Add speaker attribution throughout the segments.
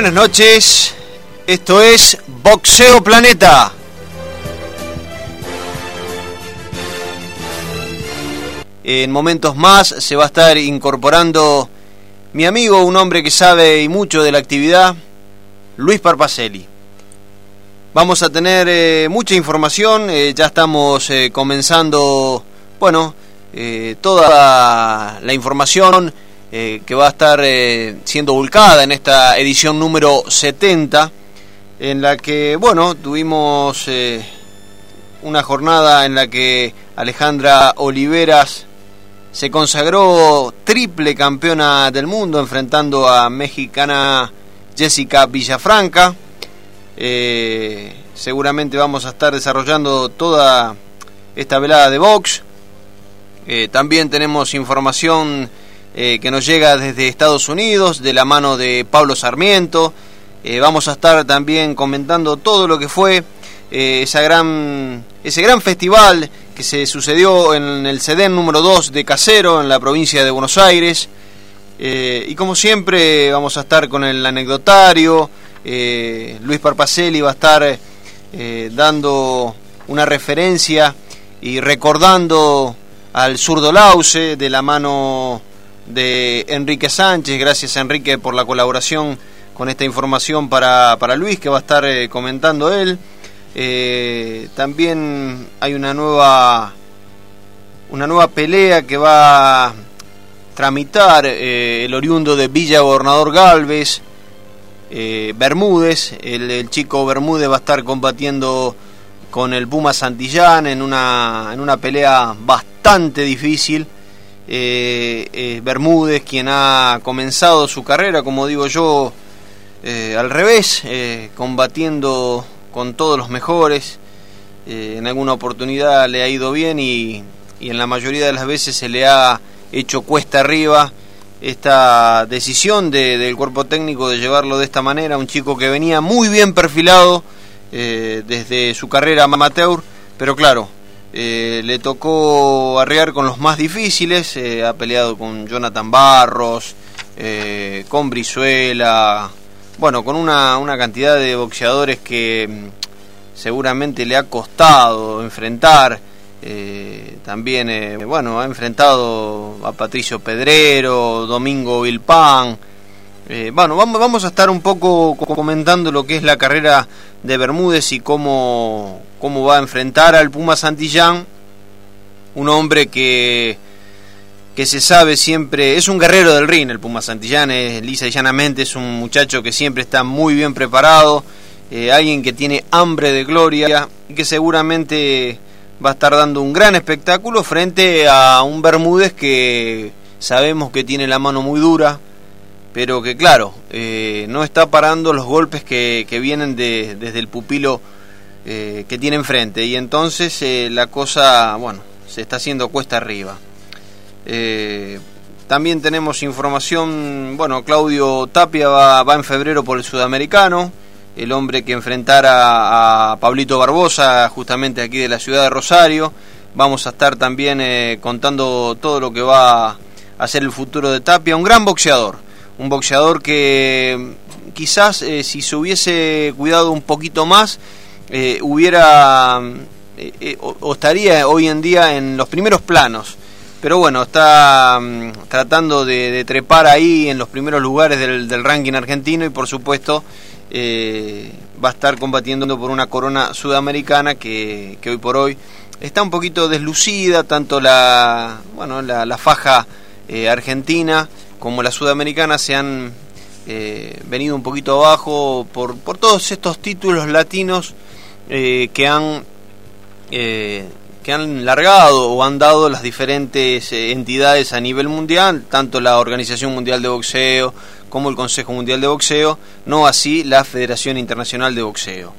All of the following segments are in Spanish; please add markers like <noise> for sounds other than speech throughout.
Speaker 1: Buenas noches, esto es Boxeo Planeta. En momentos más se va a estar incorporando mi amigo, un hombre que sabe y mucho de la actividad, Luis Parpacelli. Vamos a tener eh, mucha información, eh, ya estamos eh, comenzando, bueno, toda la información eh, que va a estar eh, siendo volcada en esta edición número 70, en la que, bueno, tuvimos eh, una jornada en la que Alejandra Oliveras se consagró triple campeona del mundo enfrentando a mexicana Jessica Villafranca. seguramente vamos a estar desarrollando toda esta velada de box. también tenemos información eh, que nos llega desde Estados Unidos, de la mano de Pablo Sarmiento. Eh, vamos a estar también comentando todo lo que fue eh, esa gran, ese gran festival que se sucedió en el CEDEN número 2 de Casero, en la provincia de Buenos Aires. y como siempre vamos a estar con el anecdotario. Luis Parpacelli va a estar dando una referencia y recordando al zurdo Lause de la mano de Enrique Sánchez. Gracias Enrique por la colaboración con esta información para, para Luis que va a estar eh, comentando él. Eh, también hay una nueva una nueva pelea que va a tramitar eh, el oriundo de Villa Gobernador Galvez, Bermúdez, el, el, chico Bermúdez va a estar combatiendo con el Puma Santillán en una, en una pelea bastante difícil eh, Bermúdez, quien ha comenzado su carrera, como digo yo, eh, al revés, eh, combatiendo con todos los mejores. Eh, en alguna oportunidad le ha ido bien y, y, en la mayoría de las veces se le ha hecho cuesta arriba esta decisión de, del cuerpo técnico de llevarlo de esta manera. Un chico que venía muy bien perfilado desde su carrera amateur, pero claro, eh, le tocó arriar con los más difíciles, eh, ha peleado con Jonathan Barros, eh, con Brizuela, bueno, con una, una cantidad de boxeadores que mm, seguramente le ha costado enfrentar. también, bueno, ha enfrentado a Patricio Pedrero, Domingo Vilpán. Bueno, vamos, vamos a estar un poco comentando lo que es la carrera de Bermúdez y cómo, cómo va a enfrentar al Puma Santillán, un hombre que, que se sabe siempre, es un guerrero del ring el Puma Santillán, es lisa y llanamente, es un muchacho que siempre está muy bien preparado, eh, alguien que tiene hambre de gloria y que seguramente va a estar dando un gran espectáculo frente a un Bermúdez que sabemos que tiene la mano muy dura, pero que claro, eh, no está parando los golpes que, que vienen de, desde el pupilo eh, que tiene enfrente. Y entonces eh, la cosa, bueno, se está haciendo cuesta arriba. también tenemos información, bueno, Claudio Tapia va, va, en febrero por el sudamericano, el hombre que enfrentara a Pablito Barbosa justamente aquí de la ciudad de Rosario. Vamos a estar también contando todo lo que va a ser el futuro de Tapia, un gran boxeador un boxeador que quizás eh, si se hubiese cuidado un poquito más eh, hubiera eh, o, estaría hoy en día en los primeros planos. Pero bueno, está mm, tratando de, trepar ahí en los primeros lugares del, ranking argentino y por supuesto eh, va a estar combatiendo por una corona sudamericana que, hoy por hoy está un poquito deslucida, tanto la, bueno, la, faja eh, argentina como la sudamericana se han eh, venido un poquito abajo por, por todos estos títulos latinos que han que han largado o han dado las diferentes eh, entidades a nivel mundial, tanto la Organización Mundial de Boxeo como el Consejo Mundial de Boxeo, no así la Federación Internacional de Boxeo.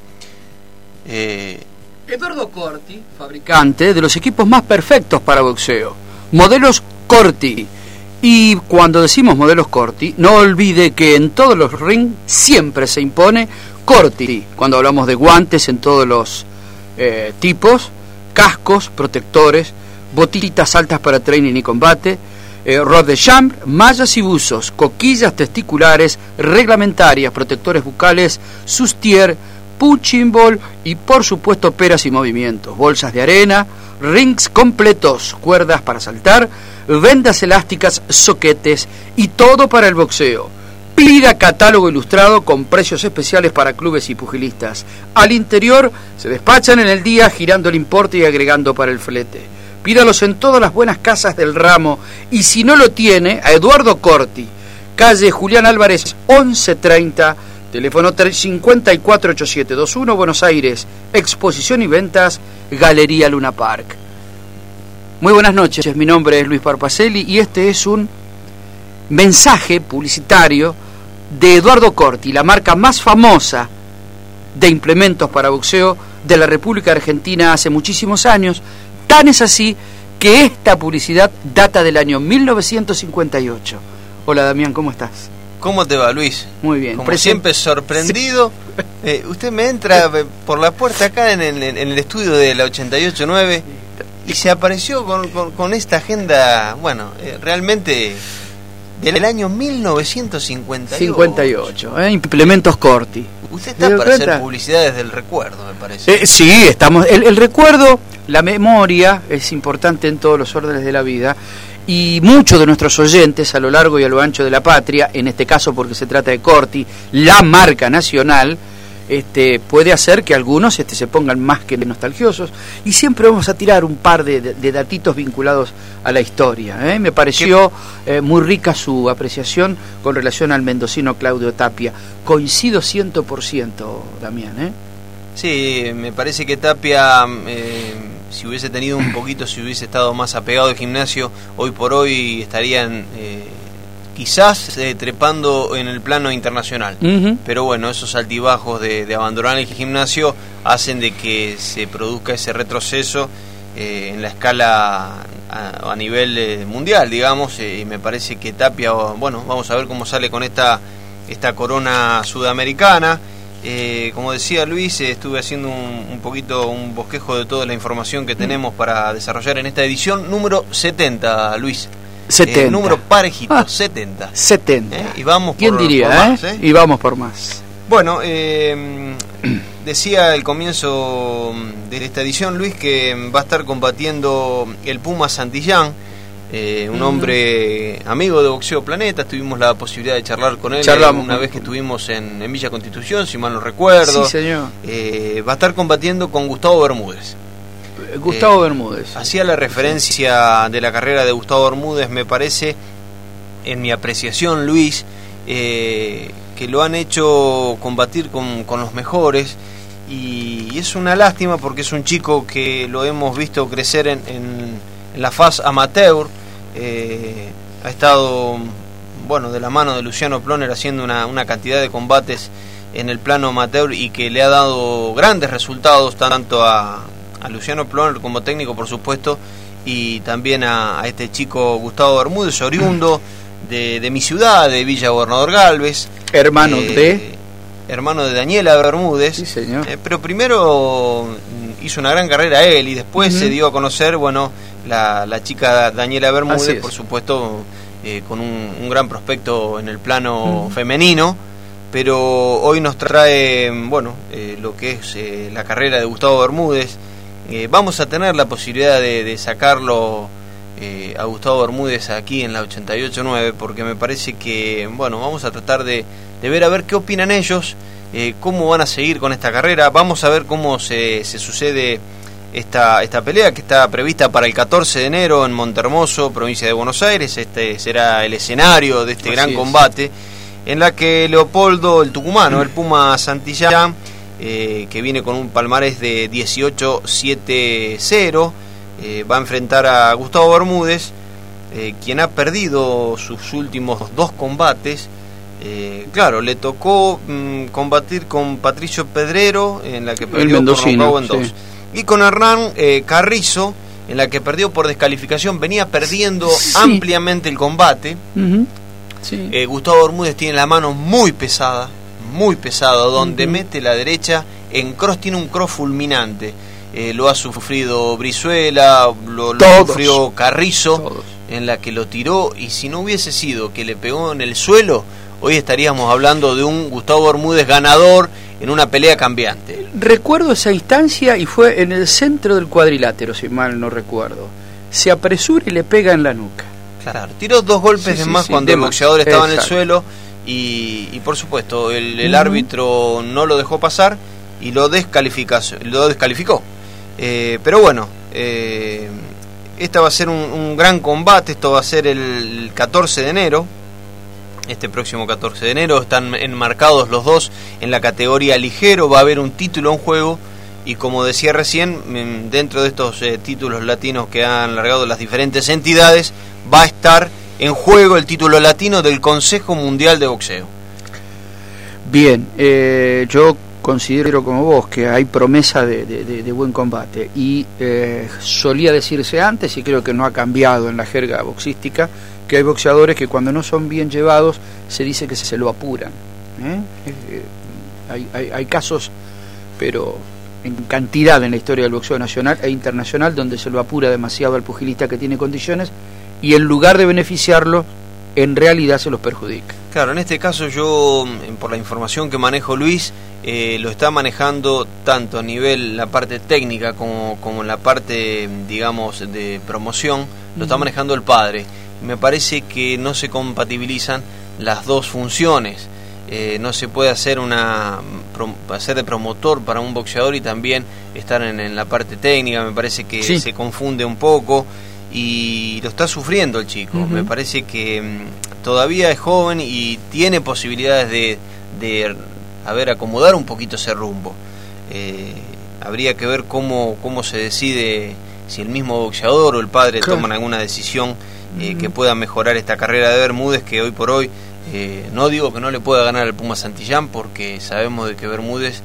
Speaker 2: Eh, Eduardo Corti, fabricante de los equipos más perfectos para boxeo, modelos Corti. Y cuando decimos modelos Corti, no olvide que en todos los rings siempre se impone Corti. Cuando hablamos de guantes en todos los eh, tipos, cascos, protectores, botitas altas para training y combate, eh, rod de champ, mallas y buzos, coquillas testiculares, reglamentarias, protectores bucales, sustier, punching y por supuesto peras y movimientos, bolsas de arena, rings completos, cuerdas para saltar, vendas elásticas, soquetes y todo para el boxeo. Pida catálogo ilustrado con precios especiales para clubes y pugilistas. Al interior se despachan en el día girando el importe y agregando para el flete. Pídalos en todas las buenas casas del ramo y si no lo tiene, a Eduardo Corti, calle Julián Álvarez 1130, teléfono 548721 Buenos Aires, exposición y ventas, Galería Luna Park. Muy buenas noches, mi nombre es Luis Parpacelli y este es un mensaje publicitario de Eduardo Corti, la marca más famosa de implementos para boxeo de la República Argentina hace muchísimos años. Tan es así que esta publicidad data del año 1958. Hola Damián, ¿cómo estás?
Speaker 1: ¿Cómo te va, Luis?
Speaker 2: Muy bien.
Speaker 1: Como siempre sorprendido. <laughs> Eh, usted me entra por la puerta acá en el, estudio de la 88.9 y se apareció con, esta agenda, bueno, eh, realmente del año 1958.
Speaker 2: 58, ¿eh? implementos Corti.
Speaker 1: Usted está para hacer publicidad desde el recuerdo, me parece.
Speaker 2: Eh, sí, estamos. El, recuerdo, la memoria es importante en todos los órdenes de la vida y muchos de nuestros oyentes a lo largo y a lo ancho de la patria, en este caso porque se trata de Corti, la marca nacional, este, puede hacer que algunos este, se pongan más que nostalgiosos y siempre vamos a tirar un par de, datitos vinculados a la historia. ¿eh? Me pareció eh, muy rica su apreciación con relación al mendocino Claudio Tapia. Coincido 100%, Damián. ¿eh?
Speaker 1: Sí, me parece que Tapia, eh, si hubiese tenido un poquito, si hubiese estado más apegado al gimnasio, hoy por hoy estarían quizás eh, trepando en el plano internacional. Pero bueno, esos altibajos de, abandonar el gimnasio hacen de que se produzca ese retroceso eh, en la escala a, nivel eh, mundial, digamos, y me parece que Tapia, bueno, vamos a ver cómo sale con esta, esta corona sudamericana. Como decía Luis, estuve haciendo un, un, poquito un bosquejo de toda la información que tenemos para desarrollar en esta edición número 70, Luis.
Speaker 2: 70.
Speaker 1: Eh, número parejito, 70.
Speaker 2: 70.
Speaker 1: Eh, y vamos
Speaker 2: ¿Quién diría, más, eh? Y vamos por más.
Speaker 1: Bueno, <clears throat> decía al comienzo de esta edición, Luis, que va a estar combatiendo el Puma Santillán. Un hombre amigo de Boxeo Planeta, tuvimos la posibilidad de charlar con él una vez que estuvimos en, en, Villa Constitución, si mal no recuerdo.
Speaker 2: Sí, señor.
Speaker 1: va a estar combatiendo con Gustavo Bermúdez.
Speaker 2: Gustavo eh, Bermúdez.
Speaker 1: Hacía la referencia de la carrera de Gustavo Bermúdez, me parece, en mi apreciación, Luis, eh, que lo han hecho combatir con, los mejores. Y, es una lástima porque es un chico que lo hemos visto crecer en, en, la faz amateur. Eh, ha estado, bueno, de la mano de Luciano Ploner haciendo una, una cantidad de combates en el plano amateur y que le ha dado grandes resultados tanto a, a Luciano Ploner como técnico, por supuesto, y también a, este chico Gustavo Bermúdez, oriundo de, mi ciudad, de Villa Gobernador Galvez.
Speaker 2: Hermano eh, de...
Speaker 1: Hermano de Daniela Bermúdez.
Speaker 2: Sí, señor.
Speaker 1: Eh, pero primero hizo una gran carrera él y después se dio a conocer, bueno, la, la chica Daniela Bermúdez, por supuesto, eh, con un, gran prospecto en el plano femenino pero hoy nos trae bueno lo que es la carrera de Gustavo Bermúdez. Eh, vamos a tener la posibilidad de, sacarlo eh, a Gustavo Bermúdez aquí en la 88.9 porque me parece que, bueno, vamos a tratar de, ver a ver qué opinan ellos, eh, cómo van a seguir con esta carrera, vamos a ver cómo se, se sucede esta, esta pelea que está prevista para el 14 de enero en Montermoso, provincia de Buenos Aires, este será el escenario de este gran combate en la que Leopoldo, el tucumano, el Puma Santillán, eh, que viene con un palmarés de 18-7-0, eh, va a enfrentar a Gustavo Bermúdez, eh, quien ha perdido sus últimos dos combates. Claro, le tocó mm, combatir con Patricio Pedrero, en la que perdió
Speaker 2: en dos.
Speaker 1: Y con Hernán Carrizo, en la que perdió por descalificación, venía perdiendo ampliamente el combate. Gustavo Bermúdez tiene la mano muy pesada, muy pesada, donde mete la derecha en cross, tiene un cross fulminante. Eh, lo ha sufrido Brizuela, lo, sufrió Carrizo, en la que lo tiró, y si no hubiese sido que le pegó en el suelo, hoy estaríamos hablando de un Gustavo Bermúdez ganador en una pelea cambiante.
Speaker 2: Recuerdo esa instancia y fue en el centro del cuadrilátero, si mal no recuerdo. Se apresura y le pega en la nuca.
Speaker 1: Claro, tiró dos golpes de más cuando el boxeador estaba en el suelo y, por supuesto el, árbitro no lo dejó pasar y lo, lo descalificó. Eh, pero bueno, eh, este va a ser un, gran combate, esto va a ser el 14 de enero, este próximo 14 de enero, están enmarcados los dos en la categoría ligero, va a haber un título en juego y como decía recién, dentro de estos eh, títulos latinos que han largado las diferentes entidades, va a estar en juego el título latino del Consejo Mundial de Boxeo.
Speaker 2: Bien, eh, yo considero como vos que hay promesa de, buen combate. Y eh, solía decirse antes y creo que no ha cambiado en la jerga boxística que hay boxeadores que cuando no son bien llevados se dice que se, lo apuran. ¿eh? Hay, hay, hay casos, pero en cantidad en la historia del boxeo nacional e internacional donde se lo apura demasiado al pugilista que tiene condiciones y en lugar de beneficiarlo, en realidad se los perjudica.
Speaker 1: Claro, en este caso yo, mm, por la información que manejo Luis, eh, lo está manejando tanto a nivel la parte técnica como, como en la parte, digamos, de promoción, lo está manejando el padre. Me parece que no se compatibilizan las dos funciones. Eh, no se puede hacer una hacer de promotor para un boxeador y también estar en, la parte técnica me parece que se confunde un poco y lo está sufriendo el chico. Me parece que mm, todavía es joven y tiene posibilidades de, de a ver, acomodar un poquito ese rumbo. Eh, habría que ver cómo, cómo se decide, si el mismo boxeador o el padre toman alguna decisión eh, que pueda mejorar esta carrera de Bermúdez, que hoy por hoy, eh, no digo que no le pueda ganar al Puma Santillán, porque sabemos de que Bermúdez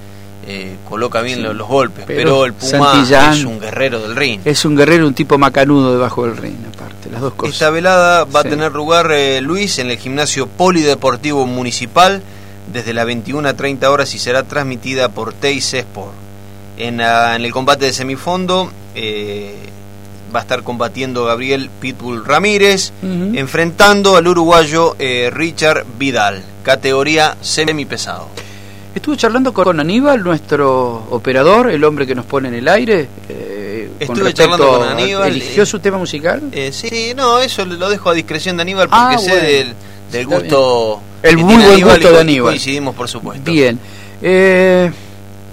Speaker 1: eh, coloca bien los, golpes, pero, el Puma es un guerrero del ring.
Speaker 2: Es un guerrero, un tipo macanudo debajo del ring, aparte, las dos cosas.
Speaker 1: Esta velada va a tener lugar, eh, Luis, en el gimnasio polideportivo municipal desde las 21 a 30 horas y será transmitida por TIC Sport. En, en el combate de semifondo eh, va a estar combatiendo Gabriel Pitbull Ramírez, enfrentando al uruguayo Richard Vidal, categoría semipesado.
Speaker 2: Estuve charlando con Aníbal, nuestro operador, el hombre que nos pone en el aire.
Speaker 1: Eh, Estuve charlando con Aníbal.
Speaker 2: ¿Eligió su tema musical?
Speaker 1: Eh, sí, no, eso lo dejo a discreción de Aníbal porque ah, sé del, gusto.
Speaker 2: El muy buen gusto de Aníbal.
Speaker 1: Coincidimos, por supuesto.
Speaker 2: Bien. Eh,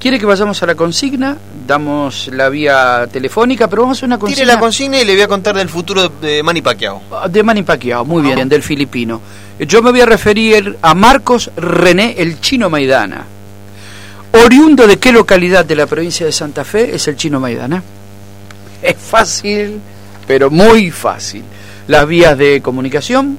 Speaker 2: ¿Quiere que vayamos a la consigna? Damos la vía telefónica, pero vamos a una consigna.
Speaker 1: Tire la consigna y le voy a contar del futuro de Manny Pacquiao.
Speaker 2: Ah, de Manny Pacquiao, muy bien, del filipino. Yo me voy a referir a Marcos René, el chino Maidana. Oriundo de qué localidad de la provincia de Santa Fe es el chino Maidana. <laughs> Es fácil, pero muy fácil. Las vías de comunicación.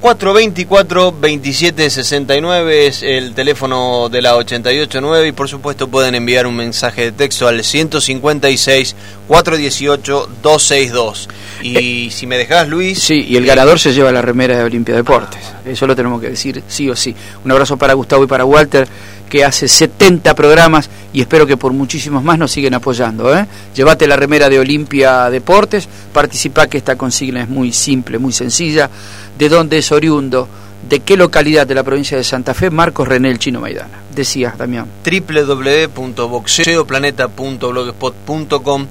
Speaker 1: 424-2769 es el teléfono de la 889 y por supuesto pueden enviar un mensaje de texto al 156-418-262. Y eh, si me dejas Luis...
Speaker 2: Sí, y el ganador se lleva la remera de Olimpia Deportes. Eso lo tenemos que decir sí o sí. Un abrazo para Gustavo y para Walter que hace 70 programas y espero que por muchísimos más nos siguen apoyando. ¿eh? Llévate la remera de Olimpia Deportes, participa que esta consigna es muy simple, muy sencilla. ¿De dónde es oriundo? ¿De qué localidad de la provincia de Santa Fe? Marcos René el Chino Maidana. Decías, Damián.
Speaker 1: www.boxeoplaneta.blogspot.com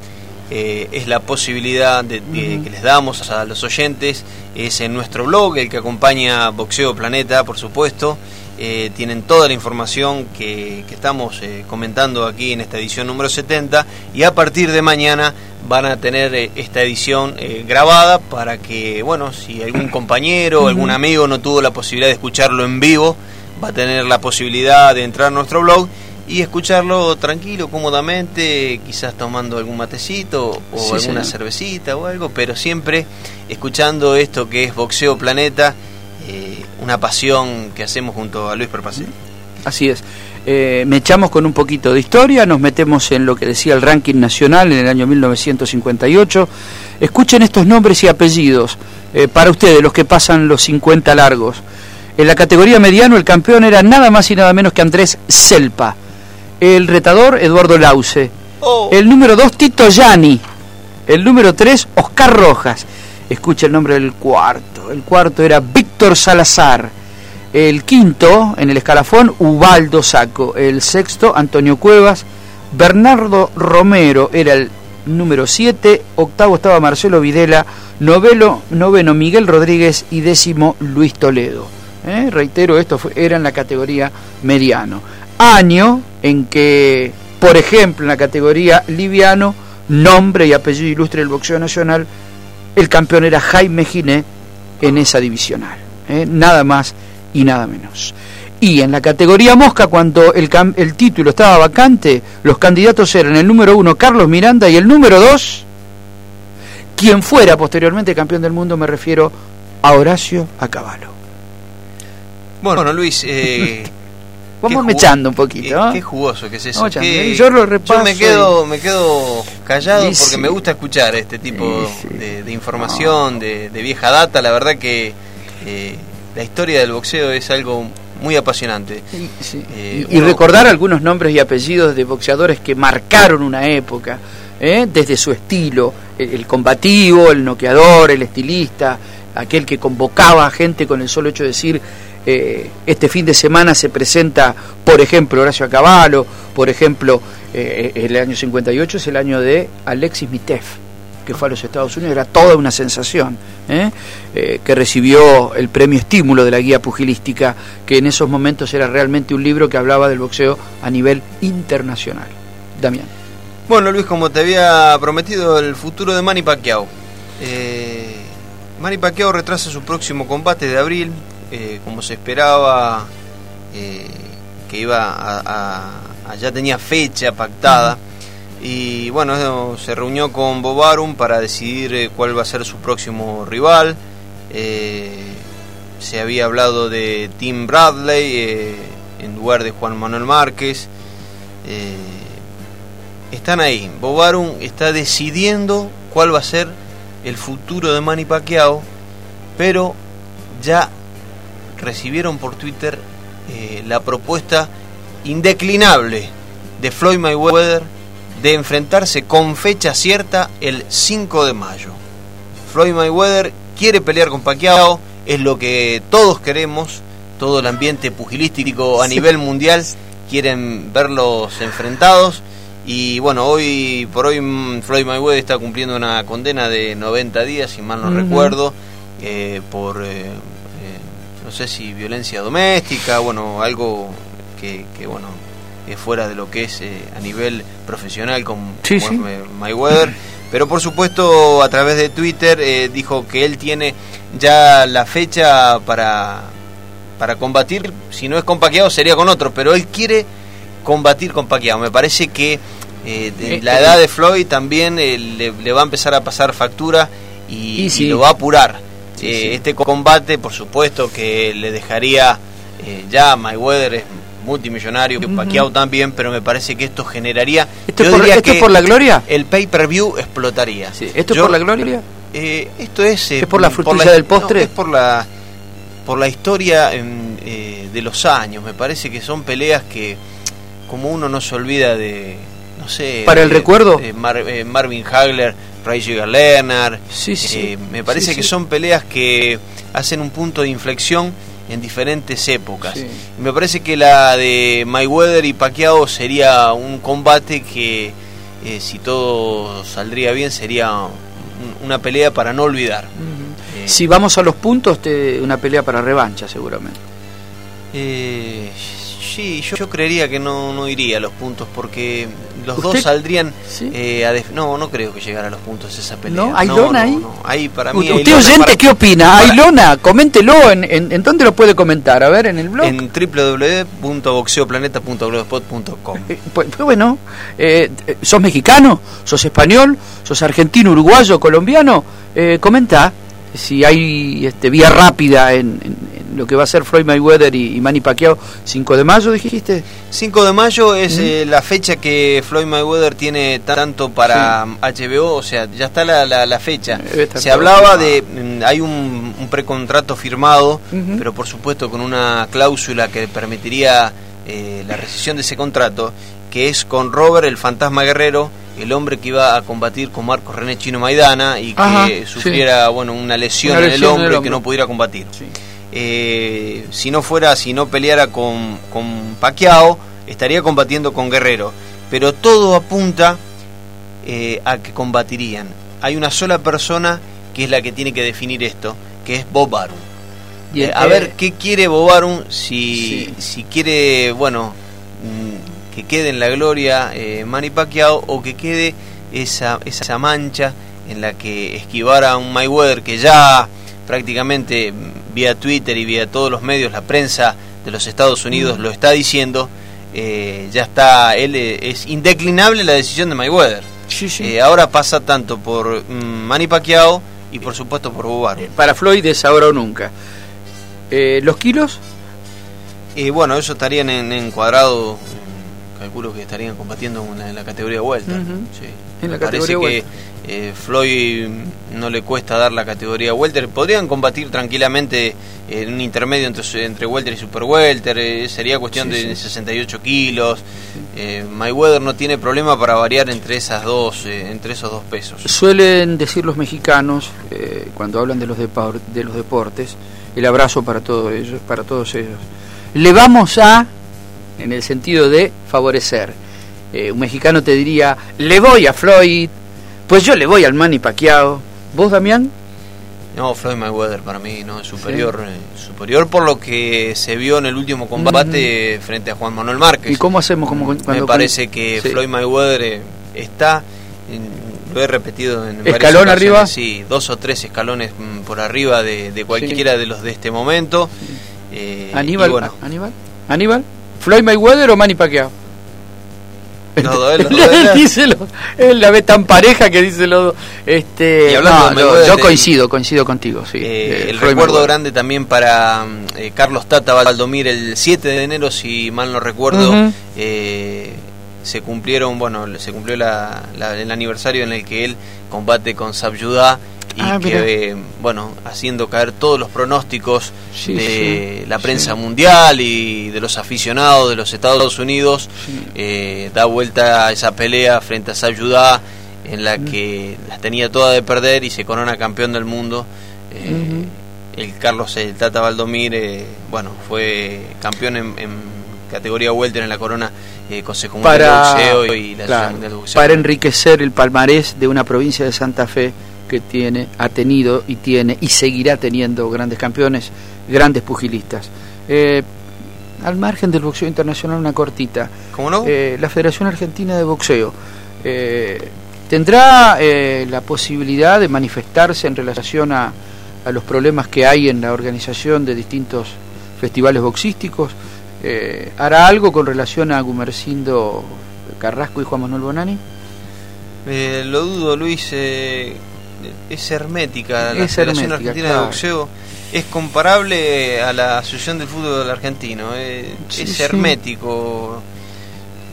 Speaker 1: es la posibilidad de, que les damos a los oyentes, es en nuestro blog, el que acompaña Boxeo Planeta, por supuesto. Tienen toda la información que, estamos comentando aquí en esta edición número 70 y a partir de mañana van a tener esta edición grabada para que, bueno, si algún <clears throat> compañero o algún amigo no tuvo la posibilidad de escucharlo en vivo, va a tener la posibilidad de entrar a nuestro blog y escucharlo tranquilo, cómodamente, quizás tomando algún matecito o alguna cervecita o algo, pero siempre escuchando esto que es Boxeo Planeta, eh, una pasión que hacemos junto a Luis Perpacé.
Speaker 2: Así es. Eh, me echamos con un poquito de historia, nos metemos en lo que decía el ranking nacional en el año 1958. Escuchen estos nombres y apellidos eh, para ustedes, los que pasan los 50 largos. En la categoría mediano el campeón era nada más y nada menos que Andrés Selpa. El retador Eduardo Lause. Oh. El número 2 Tito Yani. El número 3 Oscar Rojas. Escucha el nombre del cuarto. El cuarto era Víctor Salazar. El quinto en el escalafón Ubaldo Saco. El sexto Antonio Cuevas. Bernardo Romero era el número 7. Octavo estaba Marcelo Videla. Novelo, noveno Miguel Rodríguez y décimo Luis Toledo. ¿eh? reitero, esto era en la categoría mediano. Año en que, por ejemplo, en la categoría liviano, nombre y apellido ilustre del boxeo nacional, el campeón era Jaime Giné en esa divisional. ¿eh? Nada más y nada menos. Y en la categoría mosca, cuando el, el, título estaba vacante, los candidatos eran el número uno Carlos Miranda y el número dos, quien fuera posteriormente campeón del mundo, me refiero a Horacio Acabalo.
Speaker 1: Bueno, Luis, eh, <laughs>
Speaker 2: vamos mechando un poquito.
Speaker 1: qué jugoso que es eso. yo lo repaso. Yo me quedo, me quedo callado porque me gusta escuchar este tipo de, información de, vieja data. La verdad que eh, la historia del boxeo es algo muy apasionante.
Speaker 2: Eh, y, recordar algunos nombres y apellidos de boxeadores que marcaron una época, desde su estilo, el combativo, el noqueador, el estilista, aquel que convocaba a gente con el solo hecho de decir eh, este fin de semana se presenta, por ejemplo, Horacio Acabalo, por ejemplo, eh, el año 58 es el año de Alexis Mitef, que fue a los Estados Unidos, era toda una sensación, ¿eh? que recibió el premio estímulo de la guía pugilística, que en esos momentos era realmente un libro que hablaba del boxeo a nivel internacional. Damián.
Speaker 1: Bueno, Luis, como te había prometido, el futuro de Manny Pacquiao. Manny Pacquiao retrasa su próximo combate de abril eh, como se esperaba, eh, que iba a, ya tenía fecha pactada. Y bueno, se reunió con Bobarum para decidir eh, cuál va a ser su próximo rival. se había hablado de Tim Bradley en lugar de Juan Manuel Márquez. están ahí. Bobarum está decidiendo cuál va a ser el futuro de Manny Pacquiao, pero ya recibieron por Twitter eh, la propuesta indeclinable de Floyd Mayweather de enfrentarse con fecha cierta el 5 de mayo. Floyd Mayweather quiere pelear con Pacquiao, es lo que todos queremos, todo el ambiente pugilístico a nivel mundial quieren verlos enfrentados. Y bueno, hoy por hoy mm, Floyd Mayweather está cumpliendo una condena de 90 días, si mal no recuerdo, eh, por eh, no sé si violencia doméstica, bueno, algo que, bueno, es fuera de lo que es eh, a nivel profesional con, Mayweather. Pero por supuesto a través de Twitter eh, dijo que él tiene ya la fecha para, para combatir, si no es con Paquiao sería con otro, pero él quiere combatir con Paquiao. Me parece que eh, la edad de Floyd también le, va a empezar a pasar factura y, y lo va a apurar. Eh, este combate, por supuesto, que le dejaría eh, ya Mayweather es multimillonario, Pacquiao también, pero me parece que esto generaría.
Speaker 2: ¿Esto, por, ¿esto por la gloria?
Speaker 1: El pay-per-view explotaría.
Speaker 2: ¿Esto es por la gloria?
Speaker 1: Eh, esto es.
Speaker 2: ¿Es por la frutilla del postre?
Speaker 1: es por la, por la historia de los años. Me parece que son peleas que, como uno no se olvida de. Sé.
Speaker 2: ¿Para el recuerdo?
Speaker 1: Marvin Hagler Ray Lerner. Sí, sí, eh, me parece que son peleas que hacen un punto de inflexión en diferentes épocas. Me parece que la de Mayweather y Pacquiao sería un combate que eh, si todo saldría bien, sería una pelea para no olvidar.
Speaker 2: Eh, si vamos a los puntos, te, una pelea para revancha seguramente.
Speaker 1: Eh, sí, yo, creería que no, no iría a los puntos porque los dos saldrían eh, no no creo que llegara a los puntos esa pelea.
Speaker 2: No hay lona ahí
Speaker 1: ahí para mí
Speaker 2: usted oyente qué opina hay lona coméntelo en, en, dónde lo puede comentar. A ver en el blog.
Speaker 1: En www.boxeoplaneta.blogspot.com
Speaker 2: eh, pues, pues, bueno eh, sos mexicano sos español sos argentino uruguayo colombiano comenta si hay este, vía rápida en, lo que va a ser Floyd Mayweather y, Manny Pacquiao, 5 de mayo dijiste.
Speaker 1: 5 de mayo es eh, la fecha que Floyd Mayweather tiene tanto para HBO, o sea, ya está la, la, fecha. Se hablaba de, mm, hay un, precontrato firmado, pero por supuesto con una cláusula que permitiría eh, la rescisión de ese contrato, que es con Robert el Fantasma Guerrero, el hombre que iba a combatir con Marcos René Chino Maidana y que sufriera bueno una lesión, en el hombre, y que no pudiera combatir. Eh, si no fuera, si no peleara con, con Pacquiao, estaría combatiendo con Guerrero. Pero todo apunta eh, a que combatirían. Hay una sola persona que es la que tiene que definir esto, que es Bob Arum. Eh, a ver qué quiere Bob Arum, si, si quiere, bueno, mm, que quede en la gloria Manny Pacquiao o que quede esa, esa mancha en la que esquivara a un Mayweather que ya prácticamente vía Twitter y vía todos los medios, la prensa de los Estados Unidos mm. lo está diciendo, eh, ya está, él eh, es indeclinable la decisión de Mayweather. Eh, ahora pasa tanto por mm, Manny Pacquiao y por supuesto por Bobar.
Speaker 2: para Floyd es ahora o nunca. ¿Los kilos?
Speaker 1: bueno, ellos estarían en, encuadrado, calculo que estarían combatiendo en la, categoría vuelta. En la categoría parece que eh, Floyd no le cuesta dar la categoría welter. Podrían combatir tranquilamente en un intermedio entre, entre welter y super welter. Eh, sería cuestión de 68 kilos. Eh, Mayweather no tiene problema para variar entre esas dos, entre esos dos pesos.
Speaker 2: Suelen decir los mexicanos cuando hablan de los, de los deportes el abrazo para todos ellos, para todos ellos. Le vamos a, en el sentido de favorecer. Un mexicano te diría, le voy a Floyd, pues yo le voy al Manny Pacquiao. ¿Vos, Damián?
Speaker 1: No, Floyd Mayweather para mí no es superior, eh, superior por lo que se vio en el último combate frente a Juan Manuel Márquez.
Speaker 2: ¿Y cómo hacemos? Como
Speaker 1: Me parece que Floyd Mayweather eh, está, lo he repetido en
Speaker 2: ¿Escalón arriba?
Speaker 1: Sí, dos o tres escalones mm, por arriba de, cualquiera de los de este momento.
Speaker 2: Eh, Aníbal, bueno. Aníbal, Aníbal, Floyd Mayweather o Manny Pacquiao. <laughs>
Speaker 1: No, él,
Speaker 2: él la ve tan pareja que dice lo este yo coincido coincido contigo sí
Speaker 1: eh, el recuerdo grande también para eh, Carlos Tata Valdomir el 7 de enero si mal no recuerdo eh, se cumplieron bueno se cumplió la, el aniversario en el que él combate con Sabyudá y ah, que, bueno, haciendo caer todos los pronósticos de la prensa mundial y de los aficionados de los Estados Unidos, eh, da vuelta a esa pelea frente a Sayudá, en la mm. que la tenía toda de perder y se corona campeón del mundo. Eh, el Carlos el Tata Valdomir, eh, bueno, fue campeón en, categoría welter en la corona Consejo Mundial
Speaker 2: para, de Boxeo y la Para enriquecer el palmarés de una provincia de Santa Fe que tiene, ha tenido y tiene y seguirá teniendo grandes campeones, grandes pugilistas. Eh, al margen del boxeo internacional, una cortita.
Speaker 1: ¿Cómo no?
Speaker 2: Eh, la Federación Argentina de Boxeo eh, tendrá la posibilidad de manifestarse en relación a, a, los problemas que hay en la organización de distintos festivales boxísticos. ¿Hará algo con relación a Gumercindo Carrasco y Juan Manuel Bonani?
Speaker 1: lo dudo, Luis es hermética la Federación Argentina de Boxeo es comparable a la Asociación del Fútbol Argentino eh, es hermético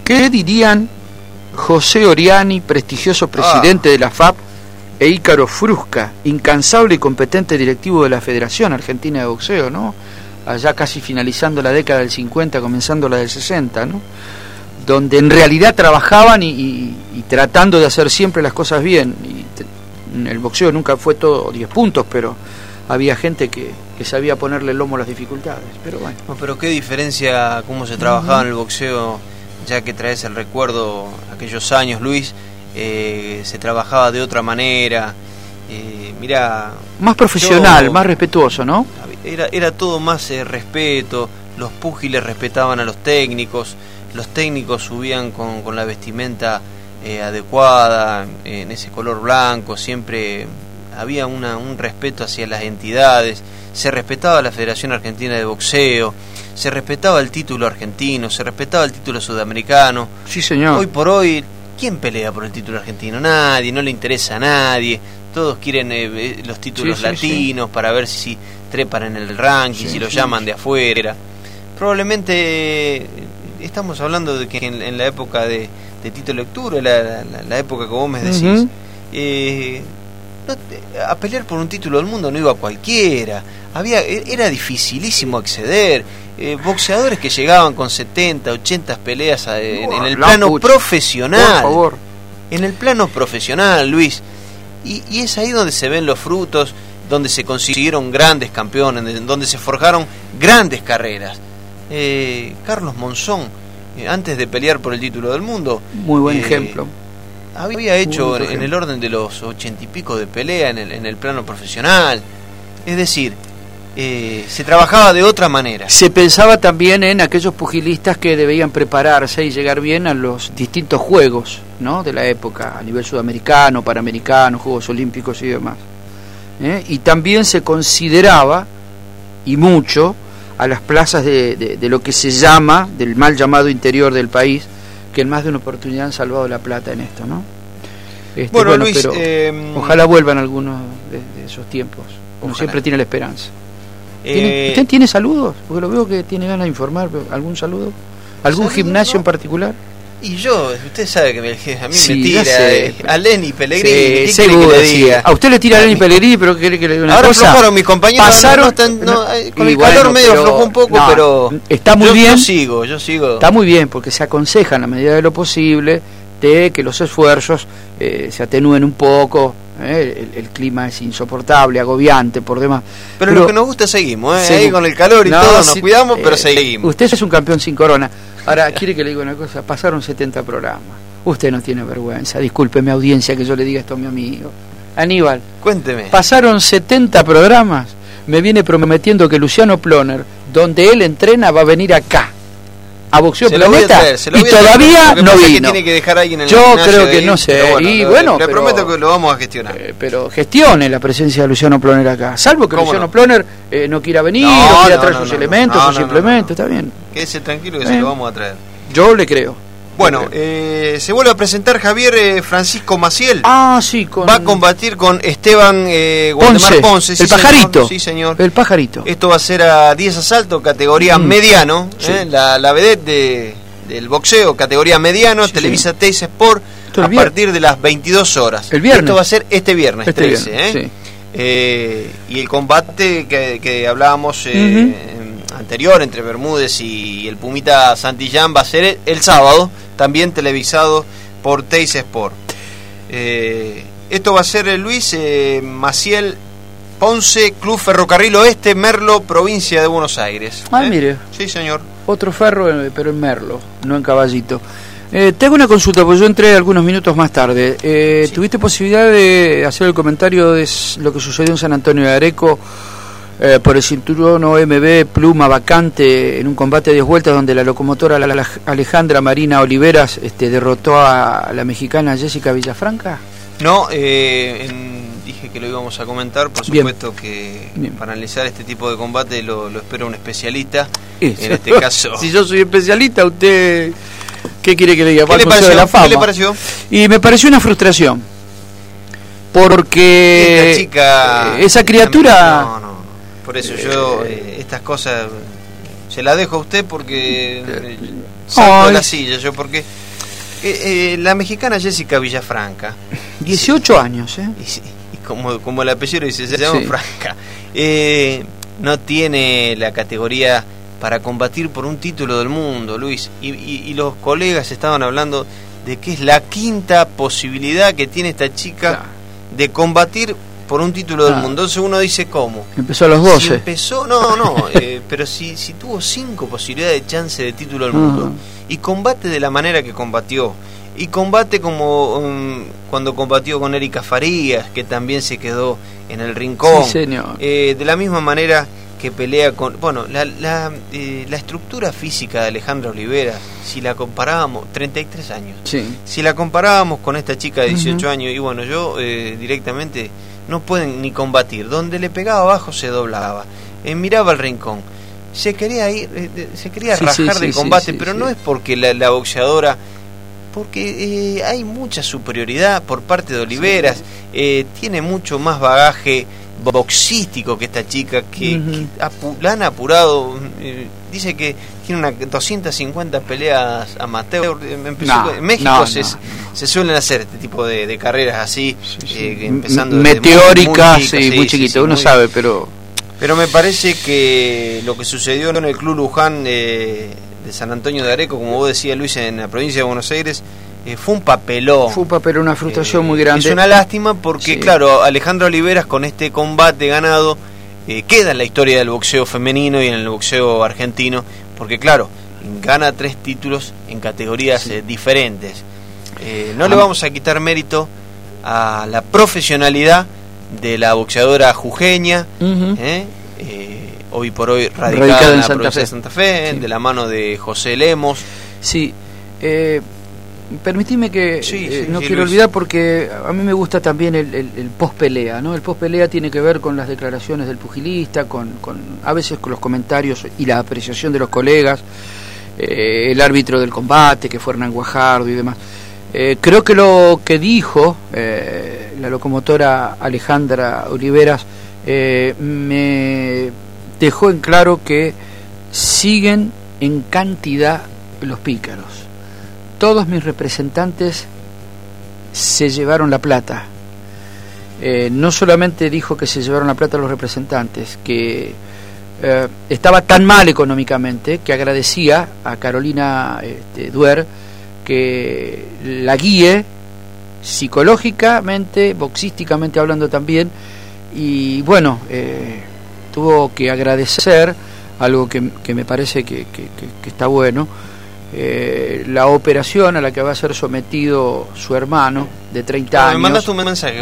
Speaker 2: ¿qué dirían José Oriani prestigioso presidente ah. de la FAP e Ícaro Frusca incansable y competente directivo de la Federación Argentina de Boxeo ¿no? Allá casi finalizando la década del 50 comenzando la del 60 ¿no? donde en realidad trabajaban y, y tratando de hacer siempre las cosas bien y el boxeo nunca fue todo 10 puntos, pero había gente que, sabía ponerle el lomo a las dificultades. Pero bueno.
Speaker 1: pero qué diferencia cómo se trabajaba en el boxeo, ya que traes el recuerdo aquellos años, Luis. eh, se trabajaba de otra manera. Eh, mira,
Speaker 2: más profesional, más respetuoso, ¿no?
Speaker 1: Era, era todo más eh, respeto, los púgiles respetaban a los técnicos, los técnicos subían con, con la vestimenta adecuada, en ese color blanco, siempre había una, un respeto hacia las entidades, se respetaba la Federación Argentina de Boxeo, se respetaba el título argentino, se respetaba el título sudamericano.
Speaker 2: Sí, señor.
Speaker 1: Hoy por hoy, ¿quién pelea por el título argentino? Nadie, no le interesa a nadie. Todos quieren eh, los títulos latinos para ver si trepan en el ranking, si lo llaman de afuera. Probablemente estamos hablando de que en, la época de, de Tito Lectura, la, la, época que vos me decís, eh, a pelear por un título del mundo no iba cualquiera. Había, e, era dificilísimo acceder. Eh, boxeadores que llegaban con 70, 80 peleas en, el plano profesional. Por favor. En el plano profesional, Luis. Y, y, es ahí donde se ven los frutos, donde se consiguieron grandes campeones, donde se forjaron grandes carreras. Eh, Carlos Monzón, eh, antes de pelear por el título del mundo.
Speaker 2: Muy buen ejemplo
Speaker 1: había hecho en el orden de los ochenta y pico de pelea en el, en el plano profesional. Es decir, eh, se trabajaba de otra manera.
Speaker 2: Se pensaba también en aquellos pugilistas que debían prepararse y llegar bien a los distintos juegos ¿no? de la época, a nivel sudamericano, panamericano, Juegos Olímpicos y demás. ¿Eh? Y también se consideraba, y mucho, a las plazas de, de lo que se llama, del mal llamado interior del país, que en más de una oportunidad han salvado la plata en esto, ¿no? Este, bueno, Luis, em, ojalá vuelvan algunos de, esos tiempos. Como siempre tiene la esperanza. Eh, ¿Usted tiene saludos? Porque lo veo que tiene ganas de informar. ¿Algún saludo? ¿Algún gimnasio en particular?
Speaker 1: Y yo, usted sabe que me, a mí me tira eh, a Lenny Pellegrini.
Speaker 2: Sí, seguro, que le diga? A usted le tira a Lenny Pellegrini, pero quiere que le diga una
Speaker 1: Ahora
Speaker 2: cosa.
Speaker 1: aflojaron mis compañeros. Pasaron, eh, con el calor medio aflojó un poco, pero.
Speaker 2: Está muy bien. Yo
Speaker 1: sigo, yo sigo.
Speaker 2: Está muy bien, porque se aconseja en la medida de lo posible de que los esfuerzos eh, se atenúen un poco. El, el, clima es insoportable, agobiante, por demás.
Speaker 1: Pero, lo que nos gusta seguimos, ¿eh? ahí con el calor y todo, nos cuidamos, pero seguimos.
Speaker 2: Usted es un campeón sin corona. Ahora, quiere que le diga una cosa, pasaron 70 programas. Usted no tiene vergüenza, disculpe mi audiencia que yo le diga esto a mi amigo. Aníbal,
Speaker 1: cuénteme.
Speaker 2: Pasaron 70 programas, me viene prometiendo que Luciano Ploner, donde él entrena, va a venir acá. A Boxeo Planeta y todavía no vino.
Speaker 1: tiene que dejar alguien en
Speaker 2: Yo creo que no sé. y bueno,
Speaker 1: le, prometo que lo vamos a gestionar.
Speaker 2: Eh, pero gestione la presencia de Luciano Ploner acá. Salvo que Luciano Ploner eh, no quiera venir, no, quiera traer sus elementos, sus implementos, está bien.
Speaker 1: Quédese tranquilo que se lo vamos a traer.
Speaker 2: Yo le creo.
Speaker 1: Bueno, eh, se vuelve a presentar Javier eh, Francisco Maciel.
Speaker 2: Ah, sí,
Speaker 1: con... Va a combatir con Esteban eh, Ponce,
Speaker 2: el pajarito.
Speaker 1: Sí, señor.
Speaker 2: El pajarito.
Speaker 1: Esto va a ser a 10 asaltos, categoría mm. mediano. Eh, la, la vedette de, del boxeo, categoría mediano, Televisa sí. Sport, a partir de las 22 horas.
Speaker 2: El viernes.
Speaker 1: Esto va a ser este viernes, este 13. Viernes, y el combate que, que hablábamos anterior entre Bermúdez y el Pumita Santillán va a ser el sábado, también televisado por Teis Sport. Eh, esto va a ser eh, Luis eh, Maciel Ponce, Club Ferrocarril Oeste, Merlo, provincia de Buenos Aires.
Speaker 2: Ah, mire.
Speaker 1: Sí, señor.
Speaker 2: Otro ferro, pero en Merlo, no en Caballito. tengo una consulta, porque yo entré algunos minutos más tarde. ¿Tuviste posibilidad de hacer el comentario de lo que sucedió en San Antonio de Areco eh, por el cinturón OMB Pluma vacante en un combate de 10 vueltas donde la locomotora Alejandra Marina Oliveras este, derrotó a la mexicana Jessica Villafranca?
Speaker 1: No, eh, dije que lo íbamos a comentar, por supuesto que para analizar este tipo de combate lo, espero un especialista. En este caso. <laughs>
Speaker 2: si yo soy especialista, usted. ¿Qué quiere que le diga?
Speaker 1: ¿Qué, le pareció?
Speaker 2: La fama?
Speaker 1: ¿Qué le pareció?
Speaker 2: Y me pareció una frustración. Porque.
Speaker 1: chica.
Speaker 2: esa criatura.
Speaker 1: No, no por eso yo eh, eh, estas cosas se las dejo a usted porque eh, salgo de la silla yo porque la mexicana Jessica Villafranca.
Speaker 2: 18 años ¿eh?
Speaker 1: y, como, como el apellido dice se llama Franca. No tiene la categoría para combatir por un título del mundo Luis. Y, y los colegas estaban hablando de que es la quinta posibilidad que tiene esta chica de combatir por un título del ah. mundo. Entonces uno dice, ¿cómo?
Speaker 2: Empezó a los 12.
Speaker 1: empezó, no, no, <laughs> eh, pero si, si tuvo cinco posibilidades de chance de título del mundo y combate de la manera que combatió, y combate como um, cuando combatió con Erika Farías, que también se quedó en el rincón. Eh, de la misma manera que pelea con... Bueno, la, la, eh, la, estructura física de Alejandra Olivera, si la comparábamos, 33 años, si la comparábamos con esta chica de 18 años, y bueno, yo eh, directamente no pueden ni combatir, donde le pegaba abajo se doblaba, miraba el rincón, se quería ir, se quería rajar del combate, pero no es porque la boxeadora porque eh, hay mucha superioridad por parte de Oliveras, eh, tiene mucho más bagaje boxístico que esta chica, que, la han apurado, eh, dice que tiene una 250 peleas amateur, en México se, suelen hacer este tipo de, carreras así,
Speaker 2: empezando meteóricas, muy, muy chiquito, uno sabe, pero...
Speaker 1: Pero me parece que lo que sucedió en el Club Luján de San Antonio de Areco, como vos decías Luis, en la provincia de Buenos Aires, eh, fue un papelón.
Speaker 2: Fue un papelón, una frustración muy grande.
Speaker 1: Es una lástima porque, claro, Alejandro Oliveras con este combate ganado eh, queda en la historia del boxeo femenino y en el boxeo argentino, porque, claro, gana tres títulos en categorías eh, diferentes. no le vamos a quitar mérito a la profesionalidad de la boxeadora jujeña, hoy por hoy radicada, en, la Santa Fe. de Santa Fe, de la mano de José Lemos.
Speaker 2: Sí, eh, permitime que eh, no quiero olvidar porque a mí me gusta también el, el, post pelea, ¿no? El post pelea tiene que ver con las declaraciones del pugilista, con, con a veces con los comentarios y la apreciación de los colegas, eh, el árbitro del combate que fue Hernán Guajardo y demás. Eh, creo que lo que dijo la locomotora Alejandra Oliveras me dejó en claro que siguen en cantidad los pícaros. Todos mis representantes se llevaron la plata. Eh, no solamente dijo que se llevaron la plata los representantes, que eh, estaba tan mal económicamente que agradecía a Carolina este, Duer que la guíe psicológicamente, boxísticamente hablando también, y bueno, eh, tuvo que agradecer algo que, me parece que, está bueno, eh, la operación a la que va a ser sometido su hermano de 30 años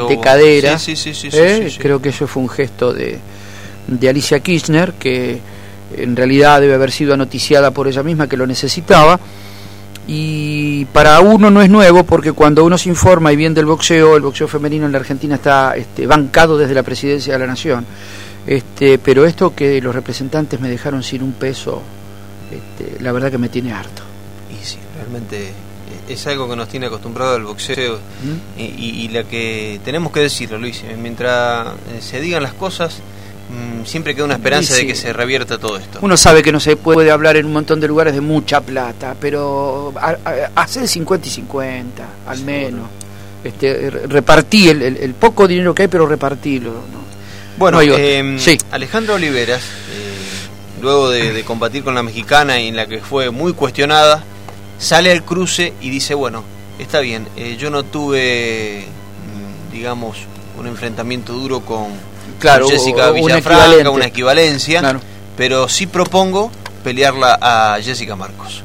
Speaker 2: de cadera. ¿eh? creo que eso fue un gesto de, de Alicia Kirchner, que en realidad debe haber sido anoticiada por ella misma que lo necesitaba. Y para uno no es nuevo porque cuando uno se informa y bien del boxeo, el boxeo femenino en la Argentina está este, bancado desde la presidencia de la Nación. Este, pero esto que los representantes me dejaron sin un peso, este, la verdad que me tiene harto.
Speaker 1: Y realmente es algo que nos tiene acostumbrado al boxeo ¿Mm? y, la que tenemos que decirlo, Luis, eh, mientras eh, se digan las cosas, mm, siempre queda una esperanza de que se revierta todo esto.
Speaker 2: Uno sabe que no se puede hablar en un montón de lugares de mucha plata, pero hacer 50 y 50, al menos. Este, repartí el, el, poco dinero que hay, pero repartirlo. ¿no?
Speaker 1: Bueno, eh, Alejandro Oliveras, eh, luego de, combatir con la mexicana en la que fue muy cuestionada, sale al cruce y dice, bueno, está bien, eh, yo no tuve, mm, digamos, un enfrentamiento duro con, Jessica Villafranca, una equivalencia, pero sí propongo pelearla a Jessica Marcos.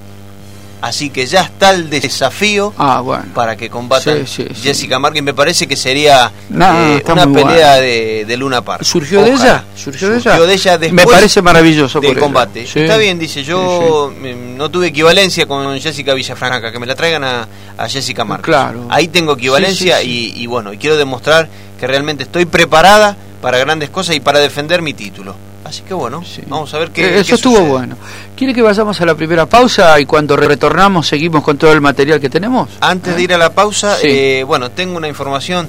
Speaker 1: Así que ya está el desafío ah, para que combatan Jessica Marquez. Me parece que sería eh, una pelea de, Luna Park.
Speaker 2: ¿Surgió de ella? ¿Surgió,
Speaker 1: de ella? después
Speaker 2: Me parece maravilloso.
Speaker 1: Del combate. Está bien, dice. Yo no tuve equivalencia con Jessica Villafranca. Que me la traigan a, Jessica Marquez. Claro. Ahí tengo equivalencia y, y bueno, y quiero demostrar que realmente estoy preparada para grandes cosas y para defender mi título. Así que bueno, vamos a ver qué.
Speaker 2: Eh, eso estuvo bueno. ¿Quiere que vayamos a la primera pausa y cuando retornamos seguimos con todo el material que tenemos?
Speaker 1: Antes de ir a la pausa, eh, bueno, tengo una información.